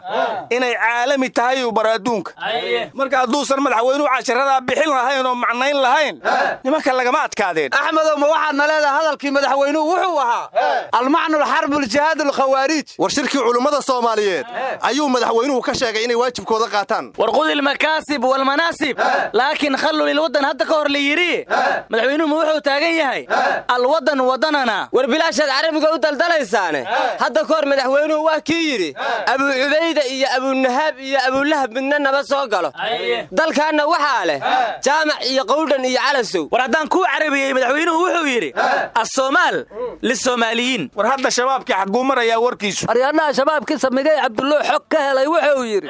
inay caalami tahay uu bara adduunku adduunka marka hadduusan madaxweynuhu casharadaa bixin lahayn oo macnayn lahayn nimanka lagama adkaadeen. Axmedow ma waxaadna leedahay hadalkii madaxweynuhu wuxuu ahaa almacnu lxarbu ljihaad alkhawaariij war shirkii culummada soomaaliyeed. Ayuu madaxweynuhu ka sheegay inay waajibkooda qaataan. War qudi ilmakaasib walmanaasib laakiin khallu lilwaddan hadda ka hor la yidhi. Madaxweynuhu ma wuxuu taagan yahay? Alwaddan wadanana war bilaashaad carabiga u daldalaysaane hadda ka hor madaxweynuhu waa kii yidhi abuu cubayda iyo abuunahaab iyo abuulahab midna naba soo galo. Dalkaanna waxaa leh jaamac iyo qowdhan iyo calasow. War haddaan kuu carabiyey madaxweynuhu wuxuu yidhi asoomaal lisoomaaliyiin war hadda shabaabkii xagguu marayaa warkiisu. Aryaadhaha shabaabkii samigay cabdullow xog ka helay wuxuu yidhi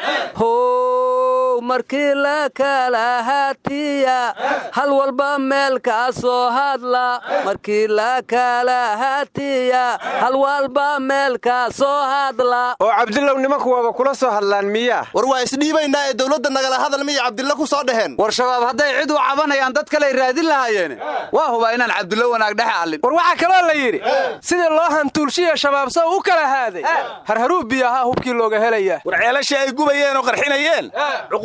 how markii la kala hatiya hal walba meel kaa soo hadla. Markii la kala hatiya hal walba meel kaa soo hadla. Oo cabdillow nimanku waaba kula soo hadlaan miyaa war waa isdhiibaynaa ee dowladda nagala hadal miya cabdilla ku soo dhaheen. War shabaab hadday cid u cabanayaan dad kaley raadin lahaayeen. Waa hubaa inaan cabdullo wanaag dhexe allin. War waxaa kaloo la yidhi sidii loo hantuulshiya shabaab sow u kala haaday. Harharuu biyahaa hubkii looga helayaa. War ceelashii ay gubayeen oo qarxinayeen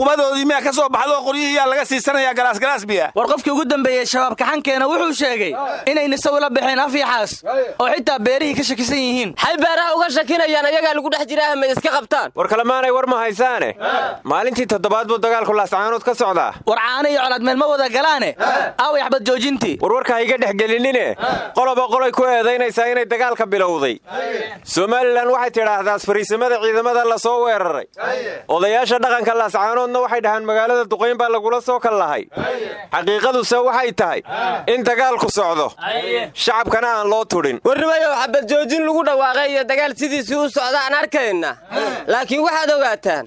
cuqubadoodii miyaa ka soo baxdo oo qoryihiyaa laga siisanayaa galaasgalaas biya? War qofkii ugu dambeeyey shabaab kaxankeena wuxuu sheegay inay nisaw la baxeen afyaxaas oo xitaa beerihii ka shakisan yihiin. Xay beeraha uga shakinayaan ayagaa lagu dhex jira ahmed iska qabtaan? War kalemaanay war ma haysaane? Maalintii toddobaad buu dagaalku laascaanood ka socdaa. War caano iyo colaad meel ma wada galaane? Aaway axbad joojintii warwarka ha iga dhex gelinine? Qoloba qolay ku eedaynaysaa inay dagaalka bilowday. Somalilan waxay tidhaahdaa fariisimada ciidamada la soo weeraray. Odayaasha dhaqanka laascaanoodna waxay dhahaan magaalada duqayn baa lagula soo kallahay xaqiiqaduse waxay tahay in dagaalku socdo. Shacabkana aan loo tudhin warnimayow xabad joojin lagu dhawaaqay iyo dagaal sidiisii u socda aan arkayna. Laakiin waxaad ogaataan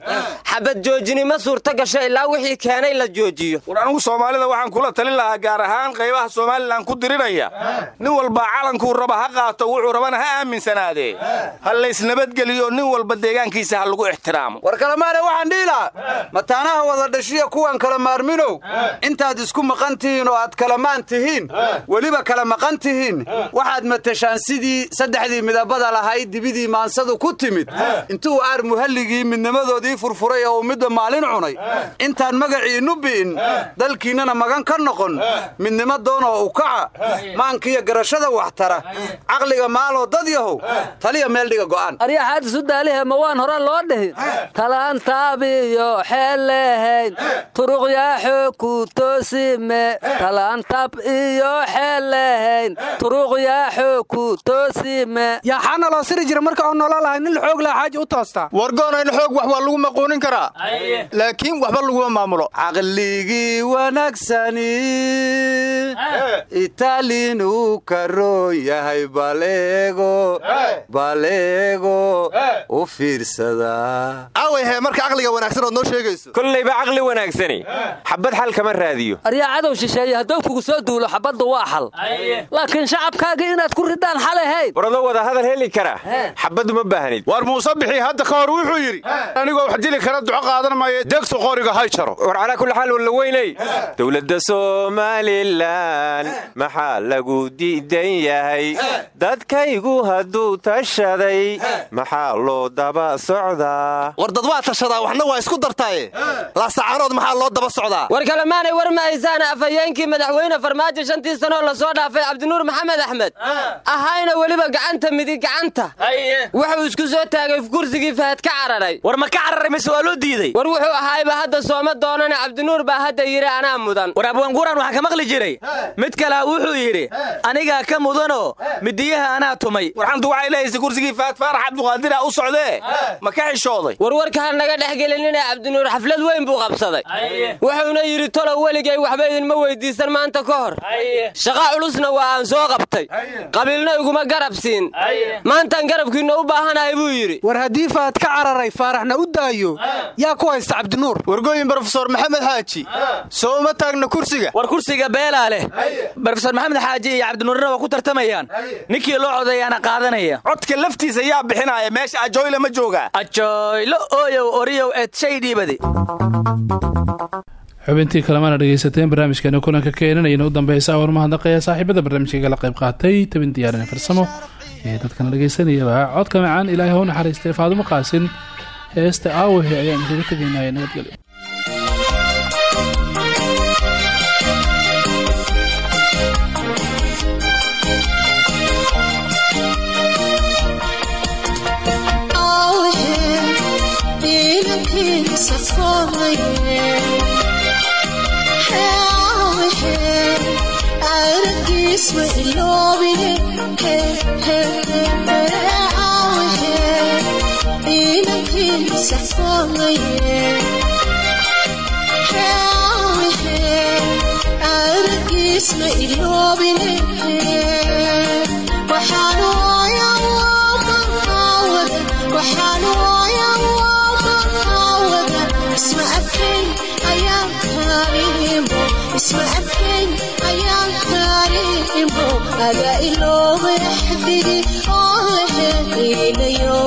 xabad joojini ma suurto gasho ilaa wixii keenay la joojiyo. War anigu soomaalida waxaan kula talin lahaa gaar ahaan qaybaha somalilan ku diriraya. Nin walba calankuu raba ha qaato wuxuu rabana ha aaminsanaadee ha laysnabadgeliyo nin walba deegaankiisa ha lagu ixtiraamo. War kalemaane waxaan dhihi lahaa mataanaha wada dhashiya kuwan kala maarminow. Intaad isku maqan tihiin oo aad kalamaan tihiin. Weliba kala maqan tihiin. Waxaad matashaan sidii saddexdii midabada lahayd dibidii maansadu ku timid. Intuu aar muhalligii midnimadoodii furfuray oo uu midba maalin cunay. Intaan magaciinnu bi'in dalkiinnana magan ka noqon. Midnimo doonoo u kaca maankiiyo garashada waxtara caqliga maaloo dad yahow taliya meeldhiga go'aan. Aryaxaad isu daalihe ma waan hore loo dhihin. Talaantaabiyo xeelehayn turuqyaaxo ku toosime talaantab iyo xeelehayn turuqyaaxo ku toosime. Yaxaana loo siri jira marka oo noola lahay nin xoog laha xaaji u toostaa wargoonayna xoog wax waa lagu maquunin karaa. Laakiin waxba laguma maamulo. Caqligii wanaagsani itaalinuu ka roon yahay baleego baleego u fiirsadaa away hee marka caqliga wanaagsan ood noo sheegayso kollayba caqli wanaagsani? Xabad xal kama raadiyo. Aryaa cadow shisheeye hadduu kugu soo duulo xabadda waa xal. Laakiin shacabkaaga inaad ku ridaan xal ahayd. Warado wada hadal heli kara. Xabad uma baahnid war muuse bixii hadda ka hor wuxuu yidhi anigoo wax dili kara duco qaadan maayo degtu qoriga hay jaro. War calaa kulli xaal walla weynay. Dowladda somalilan maxaa lagu diidan yahay? Dadkaygu hadduu tashaday maxaa loo daba socdaa? War dad waa tashadaa waxna waa isku dartaaye laasacaanood maxaa loo daba socdaa? War kalemaanay war ma haysaane afhayeenkii madaxweyne farmaajo shantii sanoo la soo dhaafay cabdinuur maxamed axmed. Ahayna weliba gacanta midig gacanta. Wuxuu isku soo taagay kursigii fahad ka cararay. War ma ka cararay mise waa loo diiday? War wuxuu ahaayba hadda sooma doonane cabdinuur baa hadda yidhi anaa mudan. War abwaanguuraan waxaa ka maqli jiray. Mid kalea wuxuu yidhi anigaa ka mudanoo midiyaha anaa tumay. Warxantu waxay leehaysay kursigii fahad faarax cabduqaadira u socdee? Ma ka xishooday? Warwarka ha naga dhex gelinine cabdinuur xaflad weyn buu qabsaday. Wuxuuna yidhi tolow weligay waxba idinma weydiisan maanta ka hor. Shaqa culusna waa aan soo qabtay. Qabiilna iguma garab siin. Maantaan garabkiinna u baahanahay buu yidhi. War haddii fahad ka cararay faaraxna u daayo yaa ku haysta cabdinuur. Wargooyin brofesor maxamed xaaji soo uma taagna kursiga. War kursiga beelaa leh. Brofesor maxamed xaaji iyo cabdinuurna waa ku tartamayaan. Ninkii loo codeeyaana qaadanaya. Codka laftiisa yaa bixinaya meesha ajoyle ma joogaa. Ajoylo ooyow oriyow eed shay dhiibadi xubintii kalemana dhegaysateen barnaamijkeena kulanka keenanayna u dambeysa awar mahadnaqaya saaxiibada barnaamijka kala qayb qaatay. Tabin diyaarin farsamo ee dadkana dhegaysanayaba codka macaan ilaahay ha u naxariistay faadumo qaasin. Heesta aawahe ayaan kaga tegaynaya nabadgelyo waxaan isma arkayn ayaan taariimo aga ilooba xadigi oo la xeqiinayo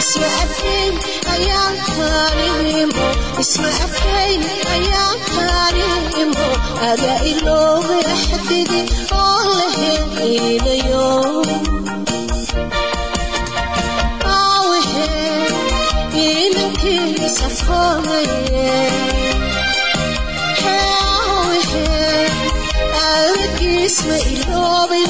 isma arkayn ayaan taariimo isma arkayn ayaan taariimo aga ilooba xadigi oo la xeqiinayo agiisma iloobay